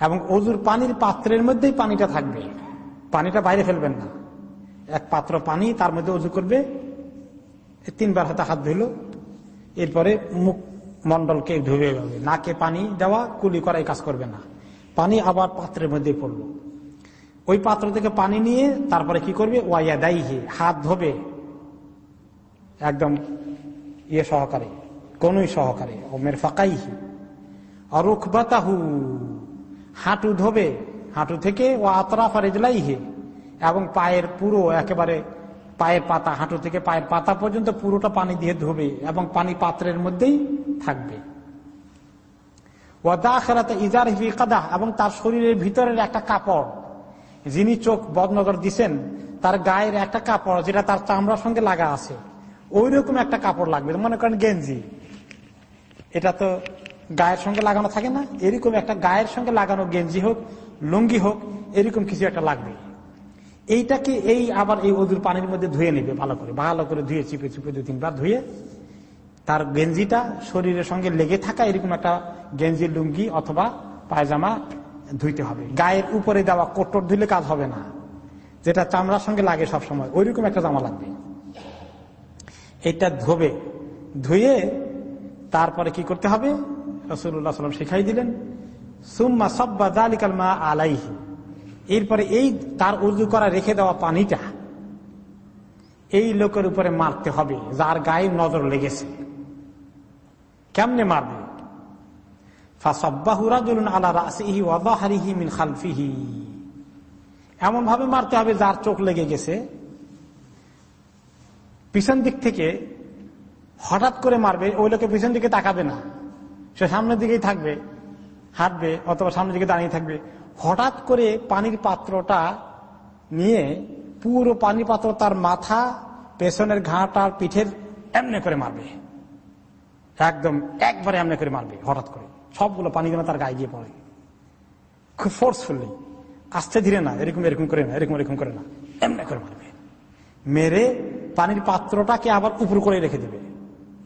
এবং অজুর পানির পাত্রের মধ্যেই পানিটা থাকবে। পানিটা বাইরে ফেলবেন না। এক পাত্র পানি তার মধ্যে অজু করবে। তিনবার হাতে হাত ধুইল। এরপরে মুখ মন্ডলকে ধুয়ে যাবে নাকে পানি দেওয়া, কুলি করাই কাজ করবে না। পানি আবার পাত্রের মধ্যে পড়ল। ওই পাত্র থেকে পানি নিয়ে তারপরে কি করবে? ওয়াইয়া দাইহি, হাত ধোবে। একদম ইয়ে সহকারে, কোনই সহকারে। ওমের ফাঁকাইহি অরুখবাতাহু হাঁটু ধোবে, হাঁটু থেকে ও আতরাফা রেজলাইহে, এবং পায়ের পুরো একেবারে পায়ের পাতা, হাঁটু থেকে পায়ের পাতা পর্যন্ত পুরোটা পানি দিয়ে ধোবে এবং পানি পাত্রের মধ্যেই থাকবে। ইজার কাদা এবং তার শরীরের ভিতরের একটা কাপড়, যিনি চোখ বদনগর দিছেন, তার গায়ের একটা কাপড় যেটা তার চামড়ার সঙ্গে লাগা আছে ওই রকম একটা কাপড় লাগবে। মনে করেন গেঞ্জি। এটা তো গায়ের সঙ্গে লাগানো থাকে না, এরকম একটা গায়ের সঙ্গে লাগানো গেঞ্জি হোক, লুঙ্গি হোক, এরকম কিছু একটা লাগবে। এইটাকে এই আবার এই অদূর পানির মধ্যে ধুয়ে নেবে ভালো করে ভালো করে ধুয়ে চিপে চিপে দু তিনবার ধুয়ে তার গেঞ্জিটা শরীরের সঙ্গে লেগে থাকা এরকম একটা গেঞ্জি, লুঙ্গি অথবা পায়জামা ধুইতে হবে। গায়ের উপরে দেওয়া কোটর ধুলে কাজ হবে না, যেটা চামড়ার সঙ্গে লাগে সব সময় ওইরকম একটা জামা লাগবে। এটা ধোবে, ধুয়ে তারপরে কি করতে হবে? রসুল্লাহ সাল্লাম শিখাই দিলেন, সুম্মা সব্বা দালিকাল মা আলাইহি। এরপরে এই তার উজু করা রেখে দেওয়া পানিটা এই লোকের উপরে মারতে হবে, যার গায়ে নজর লেগেছে। কেমনে মারবে? এমন ভাবে মারতে হবে যার চোখ লেগে গেছে। পিছন দিক থেকে হঠাৎ করে মারবে, ওই লোকে পিছন দিকে তাকাবে না। সে সামনের দিকেই থাকবে, হাঁটবে অথবা সামনের দিকে দাঁড়িয়ে থাকবে। হঠাৎ করে পানির পাত্রটা নিয়ে পুরো পানির পাত্র তার মাথা, পেছনের ঘাটার পিঠের এমনি করে মারবে। একদম একবারে এমনি করে মারবে হঠাৎ করে। সবগুলো পানি যেন তার গায়ে গিয়ে পড়ে। খুব ফোর্সফুলি আস্তে ধীরে না, এরকম এরকম করে না, এরকম এরকম করে না। এমনি করে মারবে। মেরে পানির পাত্রটাকে আবার উপর করে রেখে দেবে।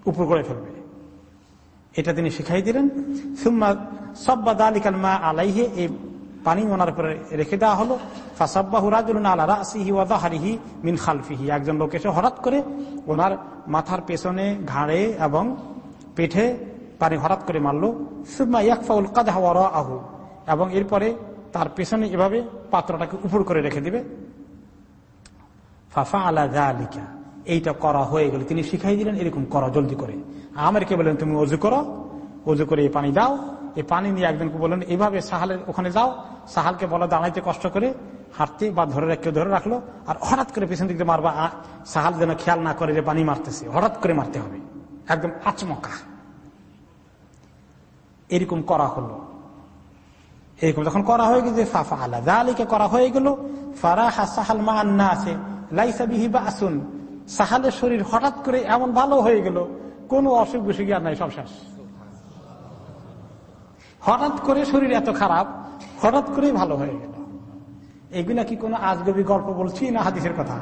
উপর করে ফেলবে। এটা তিনি শিখাই দিলেন। সুম্মা সব্বা দালিকাল মা আলাইহে, এই পানি ওনার উপরে রেখে দেওয়া হলো। মিন খালফিহি। একজন লোক এসে হঠাৎ করে ওনার মাথার পেছনে ঘাড়ে এবং পেটে পানি হঠাৎ করে মারল। সুম্মা ইয়াকফাউল কাদা আহু এবং এরপরে তার পেছনে এভাবে পাত্রটাকে উপর করে রেখে দিবে। ফাফা আলা আলিকা এইটা করা হয়ে গেল। তিনি শিখাই দিলেন এরকম করো, জলদি করে। আমারকে বলেন, তুমি অজু করো, অজু করে এই পানি দাও, এই পানি নিয়ে একজনকে বললেন এইভাবে সাহালের ওখানে যাও, সাহালকে বলো, দাঁড়াইতে কষ্ট করে হাঁটতে বা ধরে কেউ ধরে রাখল, আর হঠাৎ করে পেছন দিকে মারবা সাহাল যেন খেয়াল না করে যে পানি মারতেছে, হঠাৎ করে মারতে হবে, একদম আচমকা। এরকম করা হলো। এরকম যখন করা হয়ে গেছে ফাফা আলা দালিকে করা হয়ে গেল, ফারাহা সাহাল মা আন্না আছে লাইসা বিহি বা আসুন সাহালের শরীর হঠাৎ করে এমন ভালো হয়ে গেল কোন অসুখ বিসুখ আর নাই, সব শেষ। হঠাৎ করে শরীর এত খারাপ, হঠাৎ করেই ভালো হয়ে গেল। এগুলা কি কোনো আজগবি গল্প বলছি না হাদিসের কথা?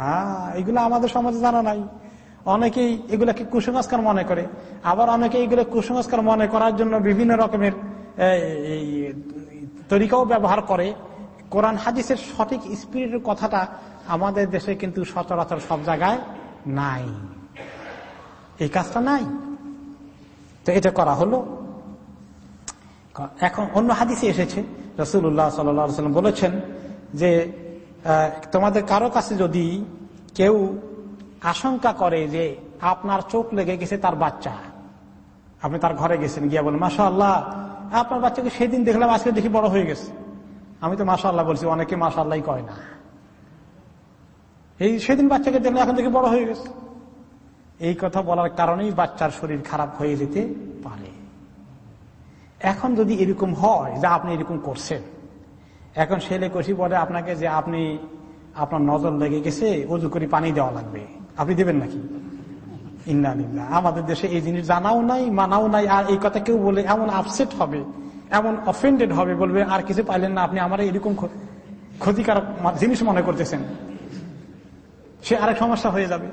হ্যাঁ এগুলো আমাদের সমাজে জানা নাই। অনেকেই এগুলাকে কুসংস্কার মনে করে? আবার অনেকে এগুলো কুসংস্কার মনে করার জন্য বিভিন্ন রকমের তরিকাও ব্যবহার করে। কোরআন হাদিসের সঠিক স্পিরিটের কথাটা আমাদের দেশে কিন্তু সচরাচর সব জায়গায় নাই। এই কাজটা নাই। তো এটা করা হলো। এখন অন্য হাদিসে এসেছে রসুল্লাহ সাল্লাম বলেছেন যে তোমাদের কারও কাছে যদি কেউ আশঙ্কা করে যে আপনার চোখ লেগে গেছে তার বাচ্চা, আপনি তার ঘরে গেছেন, গিয়া বলেন মাসা আল্লাহ আপনার বাচ্চাকে সেদিন দেখলাম, আজকে দেখি বড় হয়ে গেছে। আমি তো মাসা আল্লাহ বলছি, অনেকে মাসা আল্লাহ কয় না। এই সেদিন বাচ্চাকে দেখলে এখন দেখি বড় হয়ে গেছে। এই কথা বলার কারণেই বাচ্চার শরীর খারাপ হয়ে যেতে পারে। এখন যদি এরকম হয় যা আপনি এরকম করছেন, এখন ছেলে কষি বলে আপনাকে যে আপনি, আপনার নজর লেগে গেছে উজু করে পানি দেওয়া লাগবে। আপনি দেবেন নাকি? ইন্না আমাদের দেশে এই জিনিস জানাও নাই, মানাও নাই, আর এই কথা কেউ বলে এমন আপসেট হবে, এমন অফেন্ডেড হবে, বলবে, আর কিছু পাইলেন না, আপনি আমার এরকম ক্ষতিকারক জিনিস মনে করতেছেন। সে আরেক সমস্যা হয়ে যাবে।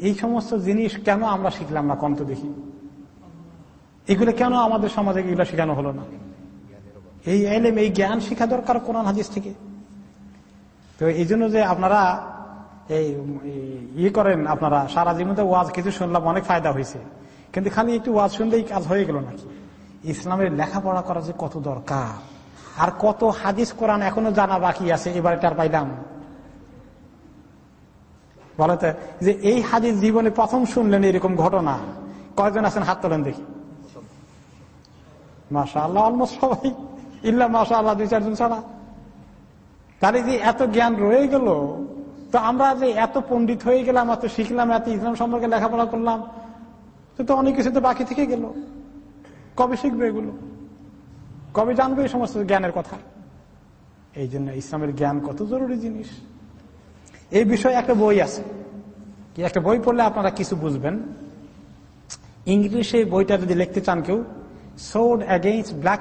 এই সমস্ত জিনিস কেন আমরা শিখলাম না? কন্ত দেখি। এগুলো কেন আমাদের সমাজে এগুলো শেখানো হলো না? এই এলেম এই জ্ঞান শিখা দরকার কোরআন হাদিস থেকে। তো এই জন্য যে আপনারা এই ইয়ে করেন, আপনারা সারা জীবনে ওয়াজ কিছু শুনলাম, অনেক ফায়দা হয়েছে। কিন্তু খালি একটু ওয়াজ শুনলেই কাজ হয়ে গেল নাকি? ইসলামের লেখাপড়া করা যে কত দরকার। আর কত হাদিস কোরআন এখনও জানা বাকি আছে, এবার এটার পাইলাম। বলতে যে এই হাদিস জীবনে প্রথম শুনলেন এরকম ঘটনা। কয়জন আছেন? হাত তোলেন দেখি। মাসা আল্লাহ অলমোস্ট সবাই। ইল্লা মাসা আল্লাহ দুই, চারজন ছাড়া। তাহলে যে এত জ্ঞান রয়ে গেল, তো আমরা যে এত পণ্ডিত হয়ে গেলাম, এত শিখলাম, এত ইসলাম সম্পর্কে লেখাপড়া করলাম, তো অনেক কিছু তো বাকি থেকে গেল। কবে শিখবে এগুলো? কবে জানবে এই সমস্ত জ্ঞানের কথা? এই জন্য ইসলামের জ্ঞান কত জরুরি জিনিস। এই বিষয়ে একটা বই আছে। একটা বই পড়লে আপনারা কিছু বুঝবেন। ইংলিশে বইটা যদি লিখতে চান কেউ sword against black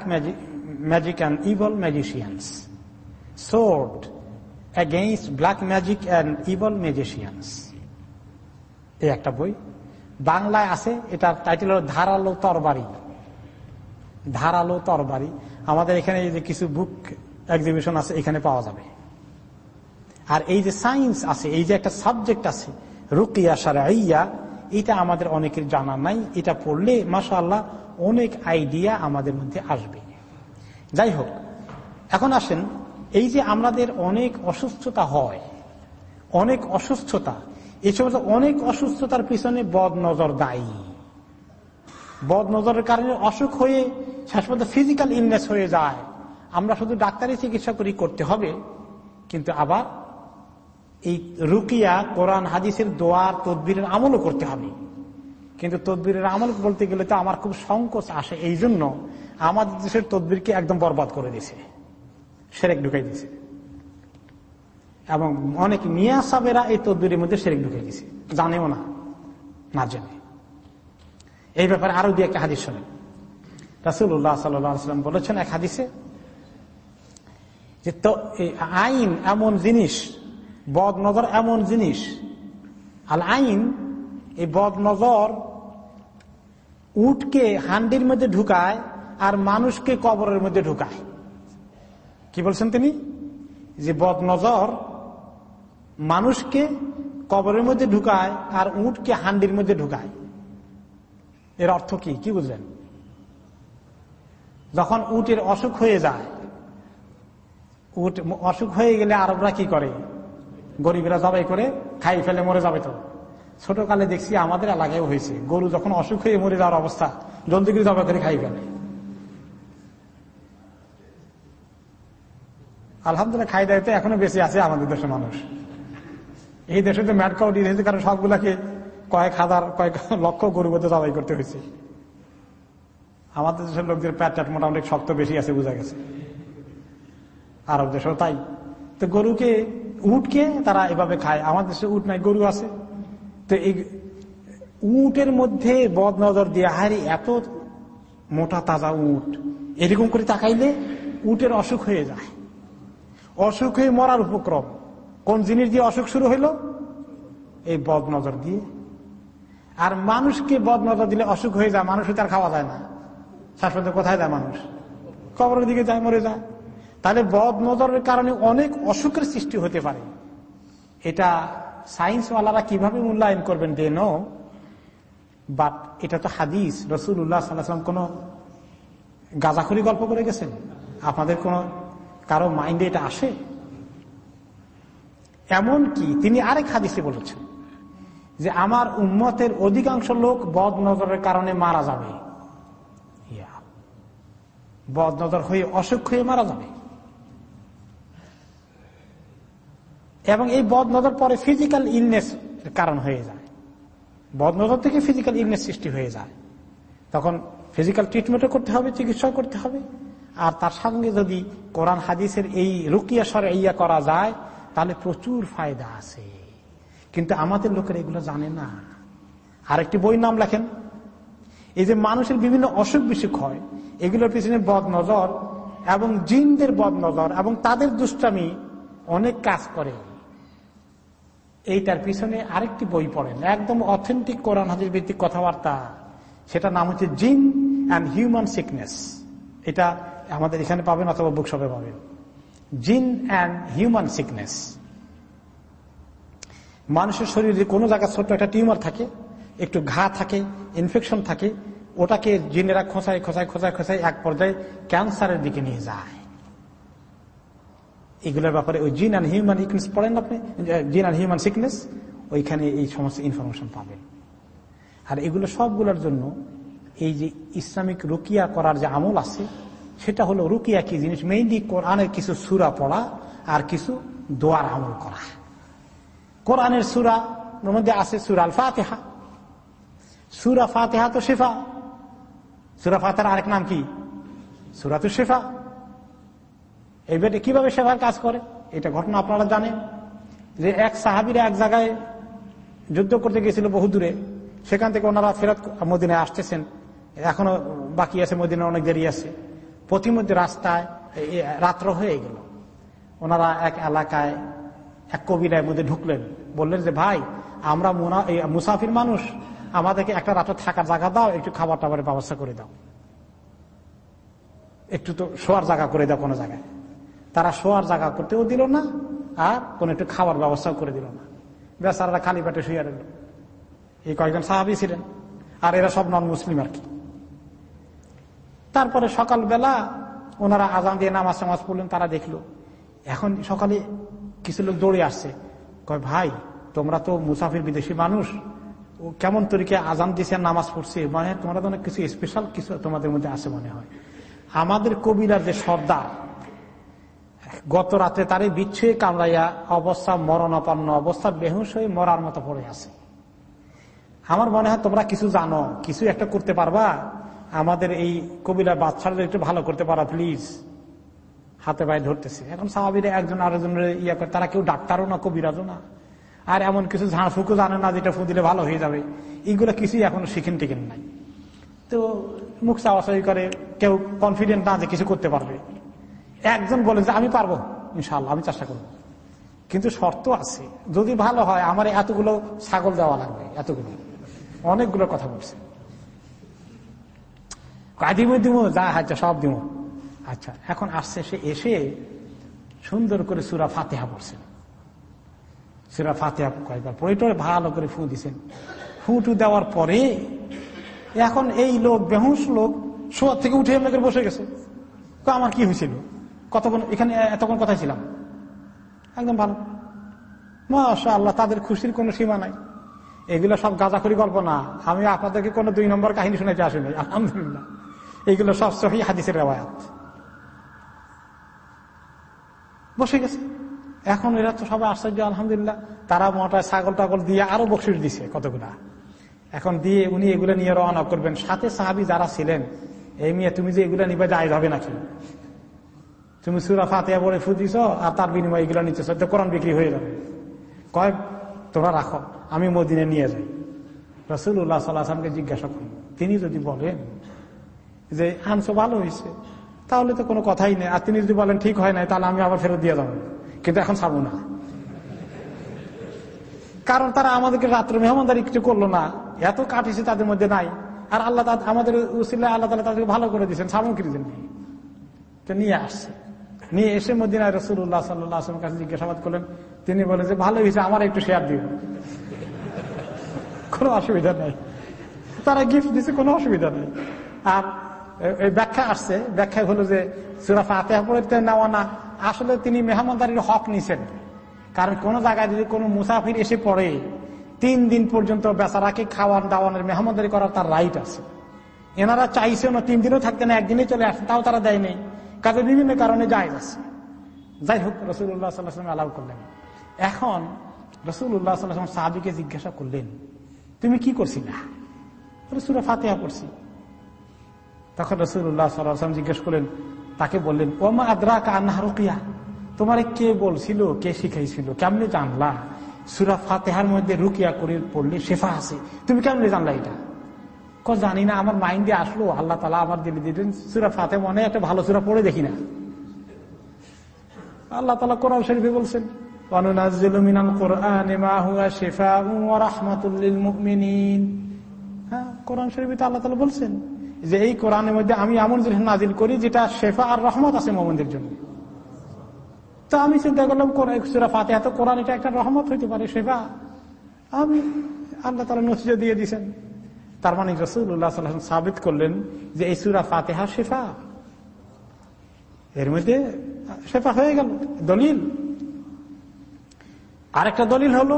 magic and evil magicians sword against black magic and evil magicians এই একটা বই। বাংলায় আছে, এটার টাইটেল হল ধারালো তরবারি। ধারালো তরবারি। আমাদের এখানে যে কিছু বুক এক্সিবিশন আছে, এখানে পাওয়া যাবে। আর এই যে সায়েন্স আছে, এই যে একটা সাবজেক্ট আছে, রুকিয়া সারাইয়া এটা আমাদের অনেকের জানা নাই, এটা পড়লে মাসা অনেক আইডিয়া আমাদের মধ্যে আসবে। যাই হোক, এখন আসেন, এই যে আমাদের অনেক অসুস্থতা হয়, অনেক অসুস্থতা, এই সমস্ত অনেক অসুস্থতার পিছনে বদ নজর দায়ী। বদ নজরের কারণে অসুখ হয়ে শেষ পর্যন্ত ফিজিক্যাল ইলনেস হয়ে যায়। আমরা শুধু ডাক্তারি চিকিৎসা করি করতে হবে, কিন্তু আবার এই রুকিয়া কোরআন, হাদিসের দোয়ার, তদবিরের আমলও করতে হবে। কিন্তু তদবিরের আমল বলতে গেলে তো আমার খুব সংকোচ আসে। এই জন্য আমাদের দেশের তদবিরকে একদম বরবাদ করে দিছে সেরেক ঢুকাই দিছে এবং অনেক মিয়া সাবেরা এই তদবিরের মধ্যে সেরেক ঢুকাই দিছে জানেও না না জেনে। এই ব্যাপারে আরও দিয়ে একটা হাদিস শোনেন। রাসুল্লাহ সাল্লাম বলেছেন এক হাদিসে যে তো আইন এমন জিনিস বদ নজর এমন জিনিস। আল আইন, এই বদ নজর উটকে হান্ডির মধ্যে ঢুকায় আর মানুষকে কবরের মধ্যে ঢুকায়। কি বলছেন তিনি? যে বদ নজর মানুষকে কবরের মধ্যে ঢুকায় আর উটকে হান্ডির মধ্যে ঢুকায়। এর অর্থ কি? কি বুঝলেন? যখন উটের অসুখ হয়ে যায়, উট অসুখ হয়ে গেলে আরবরা কি করে? গরিবেরা জবাই করে খাই ফেলে, মরে যাবে তো। ছোটকালে দেখছি আমাদের এলাকায় হয়েছে। গরু যখন অসুখ হয়ে মরে যাওয়ার অবস্থা জলদি করে জবাই করে খাই ফেলে। আলহামদুলিল্লাহ খাই দেয় তো এখনও বেশি আছে আমাদের দেশের মানুষ। এই দেশে তো ম্যাট কাউ দিয়েছে কারণ সবগুলাকে কয়েক হাজার, কয়েক লক্ষ গরু মধ্যে জবাই করতে হয়েছে। আমাদের দেশের লোকদের প্যাট ট্যাট মোটামুটি শক্ত বেশি আছে, বোঝা গেছে। আরব দেশেও তাই। তো গরুকে উটকে তারা এভাবে খায়। আমাদের দেশে উট নাই, গরু আছে। তো এই উটের মধ্যে বদ নজর দিয়ে হারি এত মোটা তাজা উট। এরকম করে তাকাইলে উটের অসুখ হয়ে যায়। অসুখ হয়ে মরার উপক্রম। কোন জিনিস দিয়ে অসুখ শুরু হইল? এই বদ নজর দিয়ে। আর মানুষকে বদ নজর দিলে অসুখ হয়ে যায় মানুষ তার খাওয়া যায় না। শাশ্বত কোথায় যায় মানুষ? কবরের দিকে যায়, মরে যায়। তাহলে বদ নজরের কারণে অনেক অসুখের সৃষ্টি হতে পারে। এটা সায়েন্সওয়ালারা কীভাবে মূল্যায়ন করবেন দে নো বাট এটা তো হাদিস। রসুল উল্লাহ সাল্লাহাম কোন গাজাখুরি গল্প করে গেছেন? আপনাদের কোন কারও মাইন্ডে এটা আসে? এমন কি তিনি আরেক হাদিসে বলেছেন যে আমার উন্মতের অধিকাংশ লোক বদ নজরের কারণে মারা যাবে। বদ নজর হয়ে অসুখ হয়ে মারা যাবে। এবং এই বদ নজর পরে ফিজিক্যাল ইলনেস কারণ হয়ে যায়। বদ নজর থেকে ফিজিক্যাল ইলনেস সৃষ্টি হয়ে যায়। তখন ফিজিক্যাল ট্রিটমেন্টও করতে হবে, চিকিৎসাও করতে হবে। আর তার সঙ্গে যদি কোরআন, হাদিসের এই রুকিয়া সরে ইয়া করা যায়, তাহলে প্রচুর ফায়দা আছে। কিন্তু আমাদের লোকেরা এগুলো জানে না। আর একটি বই নাম লেখেন, এই যে মানুষের বিভিন্ন অসুখ বিসুখ হয়, এগুলোর পিছনে বদ নজর এবং জিনদের বদ নজর এবং তাদের দুষ্টামি অনেক কাজ করে। এইটার পিছনে আরেকটি বই পড়েন, একদম অথেন্টিক কোরআন হাজির ভিত্তিক কথাবার্তা। সেটা নাম হচ্ছে জিন অ্যান্ড হিউম্যান সিকনেস। এটা আমাদের এখানে পাবেন অথবা বুকশপে পাবেন। জিন অ্যান্ড হিউম্যান সিকনেস। মানুষের শরীরে কোনো জায়গায় ছোট্ট একটা টিউমার থাকে, একটু ঘা থাকে ইনফেকশন থাকে, ওটাকে জিনেরা খোঁচায় খোঁচায় খোঁচায় খোঁচায় এক পর্যায়ে ক্যান্সারের দিকে নিয়ে যায়। এগুলোর ব্যাপারে ওই জিন অ্যান্ড হিউম্যান ইকনেস পড়েন আপনি? জিন অ্যান্ড হিউম্যান সিকনেস ওইখানে এই সমস্ত ইনফরমেশন পাবেন। আর এগুলো সবগুলোর জন্য এই যে ইসলামিক রুকিয়া করার যে আমল আছে, সেটা হলো রুকিয়া কি জিনিস? মেইনলি কোরআনের কিছু সুরা পড়া আর কিছু দোয়ার আমল করা। কোরআনের সুরা মধ্যে আছে সুরাল ফাতেহা সুরা ফাতেহা তো শেফা। সুরা ফাতেহার আরেক নাম কি? সুরা তো শেফা। এই বেটে কীভাবে সেবার কাজ করে? এটা ঘটনা আপনারা জানেন যে এক সাহাবিরা এক জায়গায় যুদ্ধ করতে গিয়েছিল বহু দূরে। সেখান থেকে ওনারা ফেরত মদিনায় আসতেছেন। এখনও বাকি আছে মদিনা অনেক দেরি আছে। প্রতিমধ্যে রাস্তায় রাত্র হয়ে গেল। ওনারা এক এলাকায়, এক কবিরায় মধ্যে ঢুকলেন। বললেন যে, ভাই, আমরা মুসাফির মানুষ, আমাদেরকে একটা রাত্রে থাকার জায়গা দাও, একটু খাবার টাবারের ব্যবস্থা করে দাও। একটু তো শোয়ার জায়গা করে দাও কোনো জায়গায়। তারা শোয়ার জায়গা করতেও দিল না, আর কোন একটু খাওয়ার ব্যবস্থাও করে দিল না। বেচারা খালি পেটে শুয়ে রইল। এই কয়েকজন সাহাবি ছিলেন, আর এরা সব নন মুসলিম আর কি। তারপরে সকালবেলা ওনারা আজান দিয়ে নামাজ টামাজ পড়লেন, তারা দেখল, এখন সকালে কিছু লোক দৌড়ে আসছে। কয়, ভাই, তোমরা তো মুসাফির বিদেশি মানুষ, ও কেমন তরিকে আজান দিছে নামাজ পড়ছে? মানে তোমরা তো অনেক কিছু স্পেশাল কিছু তোমাদের মধ্যে আছে মনে হয়। আমাদের কবিরার যে সর্দার গত রাতে তারে বিচ্ছুয়ে কামড়াইয়া অবস্থা মরণাপন্ন অবস্থা বেহুশ হয়ে মরার মতো পড়ে আছে। আমার মনে হয় তোমরা কিছু জানো, কিছু একটা করতে পারবা। আমাদের এই কবিলার বাচ্চাদের একটু ভালো করতে পারা প্লিজ হাতে পায়ে ধরতেছে। এখন সাহাবিরা একজন আরেকজনের ইয়া করে, তারা কেউ ডাক্তারও না, কবিরাজও না। আর এমন কিছু ঝাঁড়ফুকু জানে না, যেটা ফু দিলে ভালো হয়ে যাবে। এইগুলো কিছুই এখন শিখেন টিকেন নাই। তো মুখ চাওয়াচাই করে, কেউ কনফিডেন্ট না যে কিছু করতে পারবে। একজন বলে যে, আমি পারব। ইনশাল্লাহ আমি চেষ্টা করব। কিন্তু শর্ত আছে। যদি ভালো হয়, আমার এতগুলো ছাগল দেওয়া লাগবে, এতগুলো। অনেকগুলো কথা বলছে। কাদিমে দিব যা আচ্ছা সব দিব আচ্ছা এখন আসছে, সে এসে সুন্দর করে সুরা ফাতেহা পড়ছেন সুরা ফাতেহা কয়েকবার পরে ভালো করে ফু দিছেন ফুটু দেওয়ার পরে এখন এই লোক, বেহুশ লোক, শোয়ার থেকে উঠে এমনি বসে গেছে। আমার কি হয়েছিল? কতক্ষণ, এখানে এতক্ষণ কথাই ছিলাম? একদম ভালো। মাসা আল্লাহ তাদের খুশির কোনো সীমা নাই। এগুলো সব গাঁজাখড়ি গল্প না। আমি আপনাদেরকে কোনো দুই নম্বর কাহিনী শুনেছি, আসেনি। আলহামদুলিল্লাহ। এইগুলো সব সহি হাদিসের রেওয়ায়াত। বসে গেছে। এখন এরা তো সবাই আশ্চর্য, আলহামদুলিল্লাহ। তারা মোটায় ছাগল টাগল দিয়ে আরও বকশিস দিছে কতগুলা। এখন দিয়ে উনি এগুলো নিয়ে রওনা করবেন। সাথে সাহাবি যারা ছিলেন, এই মেয়ে তুমি যে এগুলো নিবে যায় হবে নাকি? তুমি সুরা ফাতিয়া বলে ফুদিছ আর তার বিনিময়ে এগুলো নিচ্ছ তো কোরআন বিক্রি হয়ে যাবে কয়, তোমরা রাখো, আমি মদিনে নিয়ে যাই। রসুল্লাহ সাল্লাহামকে জিজ্ঞাসা করি তিনি যদি বলেন যে, আনছো, ভালো হয়েছে। তাহলে তো কোনো কথাই নেই। আর তিনি যদি বলেন, ঠিক হয় নাই, তাহলে আমি আবার ফেরত দিয়ে যাব। কিন্তু এখন ছাড়বো না। কারণ তারা আমাদেরকে রাত্রে মেহমানদারি কিছু করল না। এত কাটিছে তাদের মধ্যে নাই। আর আল্লাহ আমাদের উসিল্লা আল্লাহ তালা তাদেরকে ভালো করে দিয়েছেন সামগ্রী নিয়ে আসছে। নিয়ে এসে মদিনায় রসুল্লাহ সাল্লাহ আসলামের কাছে জিজ্ঞাসাবাদ করলেন। তিনি বলেন যে ভালো হয়েছে আমার একটু শেয়ার দিব কোনো অসুবিধা নেই। তারা গিফট দিচ্ছে কোনো অসুবিধা নেই। আর এই ব্যাখ্যা আসছে ব্যাখ্যা হলো যে সুরাফা আতেহা পড়তে নেওয়া না। আসলে তিনি মেহমানদারির হক নিছেন। কারণ কোন জায়গায় যদি কোনো মুসাফির এসে পড়ে, তিন দিন পর্যন্ত বেচারাকে খাওয়ার, দাওয়ানের, মেহমানদারি করার তার রাইট আছে। এনারা চাইছে না, তিন দিনও থাকতে না একদিনে চলে আসে, তাও তারা দেয়নি কাজে বিভিন্ন কারণে যায় আছে যাই হোক রসুল্লাহ সাল্লাহাম অ্যালাউ করলেন। এখন রসুল্লাহ সাল্লাহাম সাহাবিকে জিজ্ঞাসা করলেন, তুমি কি করছিলা? সুরা ফাতেহা করছি তখন রসুল্লাহ সাল্লাম জিজ্ঞেস করলেন, তাকে বললেন ওমা আদ্রা কান্না রুকিয়া? তোমারে কে বলছিল, কে শিখাইছিল? কেমনে জানলা? সুরা ফাতেহার মধ্যে রুকিয়া করে পড়লে শেফা আছে। তুমি কেমনে জানলা এটা? জানি না, আমার মাইন্ডে আসলো, আল্লাহ তালা আমার দিলে দিলেন, সুরা ফাতে মনে একটা ভালো সুরা পড়ে দেখি না। আল্লাহ তালা কোরআন শরীফে বলছেন হ্যাঁ কোরআন আল্লাহ বলছেন যে এই কোরআনের মধ্যে আমি নাজিল করি যেটা শেফা আর রহমত আছে জন্য। তো আমি চিন্তা করলাম একটা রহমত হইতে পারে, শেফা। আমি আল্লাহ তালা নসিজা দিয়ে দিয়েছেন। তার মানে রসুল্লাহ সাবিত করলেন যে এই সুরা ফাতেহা শেফা। এর মধ্যে শেফা হয়ে গেল, দলিল। আরেকটা দলিল হলো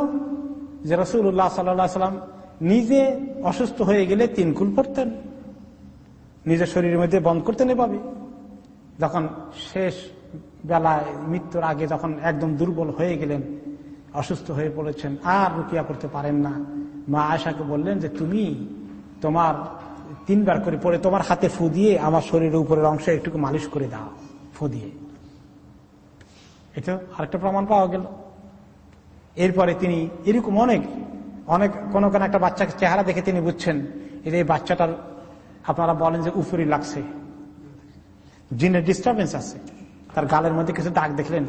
যে রসুল্লাহ সাল্লাম নিজে অসুস্থ হয়ে গেলে তিন কুল পড়তেন নিজের শরীরের মধ্যে বন্ধ করতেন এভাবে। যখন শেষ বেলায় মৃত্যুর আগে যখন একদম দুর্বল হয়ে গেলেন, অসুস্থ হয়ে পড়েছেন, আর রুকিয়া করতে পারেন না। মা আয়সাকে বললেন যে, তুমি তোমার তিনবার করে পরে তোমার হাতে ফু দিয়ে আমার শরীরের উপরের অংশে একটু মালিশ করে দাও, ফু দিয়ে। এটা আরেকটা প্রমাণ পাওয়া গেল। এরপরে তিনি এরকম অনেক অনেক কোন কোন একটা বাচ্চাকে চেহারা দেখে তিনি বুঝছেন যে এই বাচ্চাটার আপনারা বলেন যে উফুরি লাগছে। জিনের ডিস্টারবেন্স আছে। তার গালের মধ্যে কিছু দাগ দেখলেন।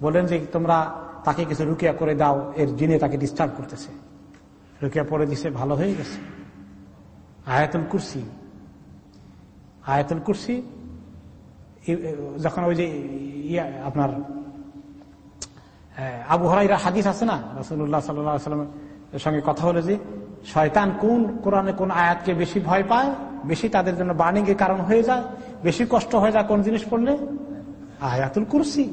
বলেন যে তোমরা তাকে কিছু রুকিয়া করে দাও, এর জিনে তাকে ডিস্টার্ব করতেছে। রুকিয়া পরে দিছে, ভালো হয়ে গেছে। আয়াতুল কুরসি। আয়াতুল কুরসি যখন ওই যে আপনার আবু হরাইরা হাদিস আছে না? রসুল্লাহ সাল্লামের সঙ্গে কথা হলো যে, শয়তান কোন কোরআনে কোন আয়াতকে বেশি ভয় পায়, বেশি তাদের জন্য বার্নিং এর কারণ হয়ে যায়, বেশি কষ্ট হয়ে যায় কোন জিনিস পড়লে? আয়াতুল কুরসি।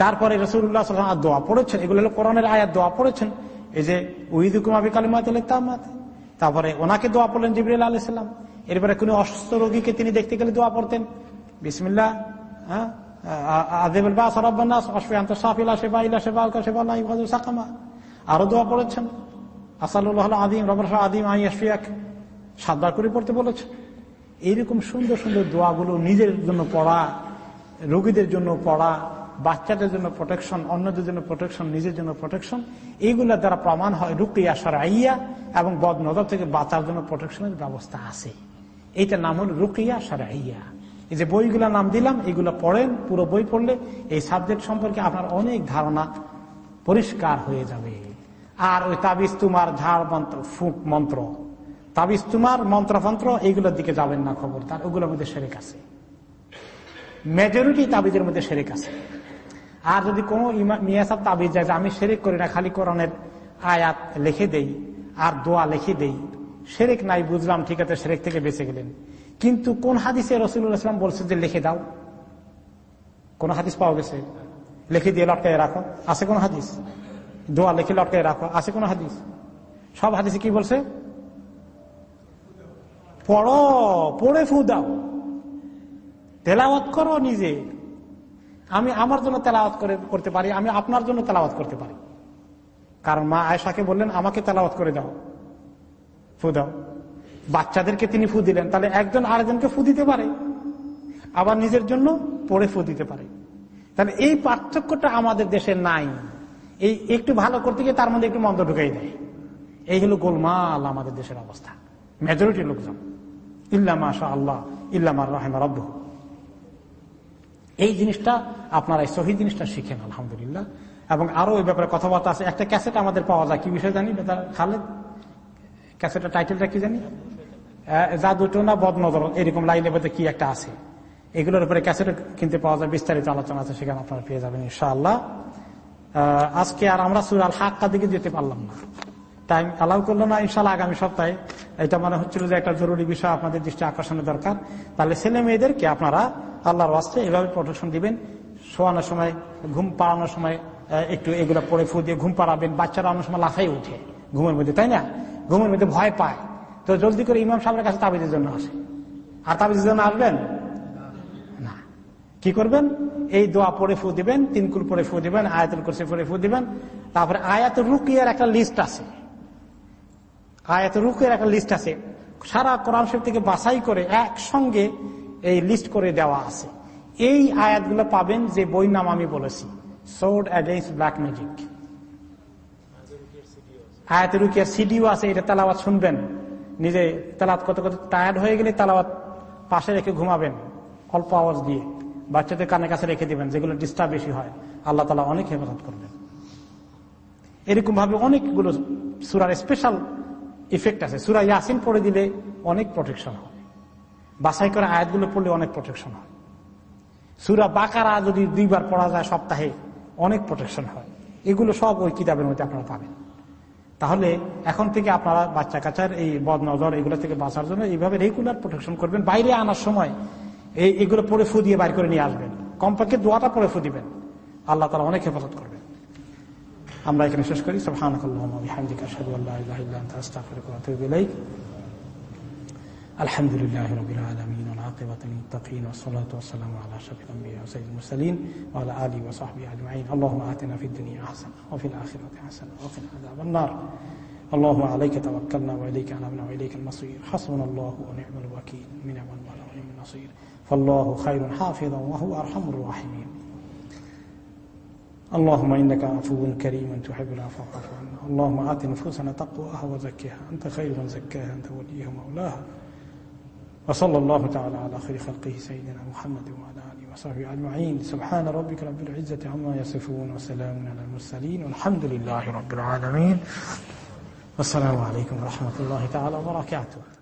তারপরে রসুল্লাহ সাল্লাম দোয়া পড়েছেন, এগুলো হলো কোরআনের আয়াত, দোয়া পড়েছেন। এই যে উইদুকুমাবি কালিমাত তামাতে তারপরে ওনাকে দোয়া পড়লেন জিবরিল আলাইসাল্লাম এরপরে কোন অসুস্থ রোগীকে তিনি দেখতে গেলে দোয়া পড়তেন। বিসমিল্লা হ্যাঁ? আরও দোয়া পড়েছেন। আসাল্লাহ আদিম রবর আদিম আইয়াশিয়াক সাতবার করে পড়তে বলেছেন। এইরকম সুন্দর সুন্দর দোয়াগুলো নিজের জন্য পড়া, রোগীদের জন্য পড়া বাচ্চাদের জন্য প্রোটেকশন অন্যদের জন্য প্রোটেকশন নিজের জন্য প্রোটেকশন এইগুলোর দ্বারা প্রমাণ হয় রুকিয়া সারাইয়া এবং বদ নজর থেকে বাঁচার জন্য প্রোটেকশনের ব্যবস্থা আছে। এইটার নাম হল রুকিয়া সারাইয়া এই যে বইগুলো নাম দিলাম, এগুলো পড়েন, পুরো বই পড়লে এই সাবজেক্ট সম্পর্কে আপনার অনেক ধারণা পরিষ্কার হয়ে যাবে। আর ওই তাবিজ তুমার ঝাড় মন্ত্র, ফুক মন্ত্র। তাবিজ তুমার মন্ত্রফন্ত্র এইগুলোর দিকে যাবেন না খবর তার ওগুলোর মধ্যে সেরেক আছে। মেজরিটি তাবিজের মধ্যে সেরেক আছে। আর যদি কোনো মিয়াসাব তাবিজ যায় যে আমি সেরেক করি না, খালি কোরআনের আয়াত লিখে দেই আর দোয়া লিখে দেই। সেরেক নাই, বুঝলাম, ঠিক আছে সেরেক থেকে বেঁচে গেলেন। কিন্তু কোন হাদিসে রসুল্লাহ ইসলাম বলছে যে লিখে দাও? কোন হাদিস পাওয়া গেছে? লিখে দিয়ে লটকায় রাখো। আছে কোন হাদিস? দোয়া লিখে লটকায় রাখো। আছে কোন হাদিস? সব হাদিসে কি বলছে? পড়ো, পড়ে ফু দাও। তেলাওয়াত করো নিজে। আমি আমার জন্য তেলাওয়াত করে, করতে পারি, আমি আপনার জন্য তেলাওয়াত করতে পারি। কারণ মা আয়সাকে বললেন, আমাকে তেলাওয়াত করে দাও, ফু দাও। বাচ্চাদেরকে তিনি ফু দিলেন। তাহলে একজন আরেকজনকে ফু দিতে পারে, আবার নিজের জন্য পড়ে ফু দিতে পারে। তাহলে এই পার্থক্যটা আমাদের দেশে নাই। এই একটু ভালো করতে গিয়ে তার মধ্যে একটু মন্দ ঢুকাই দেয়। এই হলো গোলমাল আমাদের দেশের অবস্থা। মেজরিটি লোকজন ইল্লামা শাহ আল্লাহ ইল্লামার রহেমা রব্বু এই জিনিসটা আপনারা এই সহি জিনিসটা শিখেন, আলহামদুলিল্লাহ। এবং আরও ওই ব্যাপারে কথাবার্তা আছে। একটা ক্যাসেট আমাদের পাওয়া যায়। কি বিষয় জানি? খালেদ? ক্যাসেটের টাইটেলটা কি জানি? জাদু না বদনজর, এরকম লাইনে বোধ কি একটা আছে। এগুলোর উপরে ক্যাসেট কিনতে পাওয়া যায়। বিস্তারিত আলোচনা আছে, সেখানে আপনারা পেয়ে যাবেন, ইনশাআল্লাহ। আজকে আর আমরা সুরাল হাক্কা দিকে যেতে পারলাম না। টাইম অ্যালাউ করল না ইনশাল্লাহ আগামী সপ্তাহে। এটা মনে হচ্ছিল যে একটা জরুরি বিষয় আপনাদের দৃষ্টি আকর্ষণের দরকার। তাহলে ছেলে মেয়েদেরকে আপনারা আল্লাহর ওয়াস্তে এভাবে প্রোটেকশন দিবেন। শোয়ানোর সময়, ঘুম পাড়ানোর সময় একটু এগুলো পড়ে ফু দিয়ে ঘুম পাড়াবেন। বাচ্চারা অনেক সময় লাফাই উঠে ঘুমের মধ্যে, তাই না? ঘুমের মধ্যে ভয় পায়। তো জলদি করে ইমাম সাহেবের কাছে তাবিজের জন্য আসে। আর তাবিজের জন্য আসবেন? না। কি করবেন? এই দোয়া পড়ে ফু দিবেন তিনকুল পড়ে ফু দিবেন, আয়াতুল কুরসি পড়ে ফু দিবেন। তারপরে আয়াতুল রুকিয়ার একটা লিস্ট আছে। আয়াত রুকের একটা লিস্ট আছে। সারা কোরআন শরীফ থেকে বাছাই করে একসঙ্গে এই লিস্ট করে দেওয়া আছে। এই আয়াতগুলো পাবেন যে বই নাম আমি বলেছি। সোড অ্যাগেন্স্ট ব্ল্যাক ম্যাজিক আয়াত রুকিয়ার সিডিও আছে, এটা তেলাওয়াত শুনবেন। নিজে তালাত কত কত টায়ার্ড হয়ে গেলে তালাবাত পাশে রেখে ঘুমাবেন, অল্প আওয়াজ দিয়ে। বাচ্চাদের কানে কাছে রেখে দিবেন, যেগুলো ডিস্টার্ব বেশি হয়। আল্লাহ তালা অনেক হেফাজত করবেন। এরকম ভাবে অনেকগুলো সুরার স্পেশাল ইফেক্ট আছে। সুরা ইয়াসিন পড়ে দিলে অনেক প্রোটেকশন হয়। বাছাই করে আয়াতগুলো পড়লে অনেক প্রোটেকশন হয়। সুরা বাকারা যদি দুইবার পড়া যায় সপ্তাহে অনেক প্রোটেকশন হয়। এগুলো সব ওই কিতাবের মধ্যে আপনারা পাবেন। তাহলে এখন থেকে আপনারা বাচ্চা কাচার এই বদ নজর এগুলো থেকে বাঁচার জন্য এইভাবে রেগুলার প্রোটেকশন করবেন। বাইরে আনার সময় এই এগুলো পরে ফু দিয়ে বাইর করে নিয়ে আসবেন। কমপক্ষে দোয়াটা পরে ফু দিবেন আল্লাহ তারা অনেক হেফাজত করবেন। আমরা এখানে শেষ করি সব হানাকাল্লাহিকা الحمد لله رب العالمين والعاقبة للمتقين والصلاة والسلام على أشرف الأنبياء وسيد المرسلين وعلى آله وصحبه أجمعين اللهم آتنا في الدنيا حسنة وفي الآخرة حسنة وقنا عذاب النار اللهم عليك توكلنا وإليك أنبنا وإليك المصير حسبنا الله ونعم الوكيل من نعم المولى ونعم النصير فالله خير حافظا وهو أرحم الراحمين اللهم إنك عفو كريم تحب العفو فاعف عنا. اللهم آت نفوسنا تقواها وزكها. أنت خير من زكاها أنت وليها مولاها وصلى الله تعالى على خير خلقه سيدنا محمد وعلى آله وصحبه أجمعين. سبحان ربك رب العزة عما يصفون وسلام على المرسلين. والحمد لله رب العالمين. والسلام عليكم ورحمة الله تعالى وبركاته.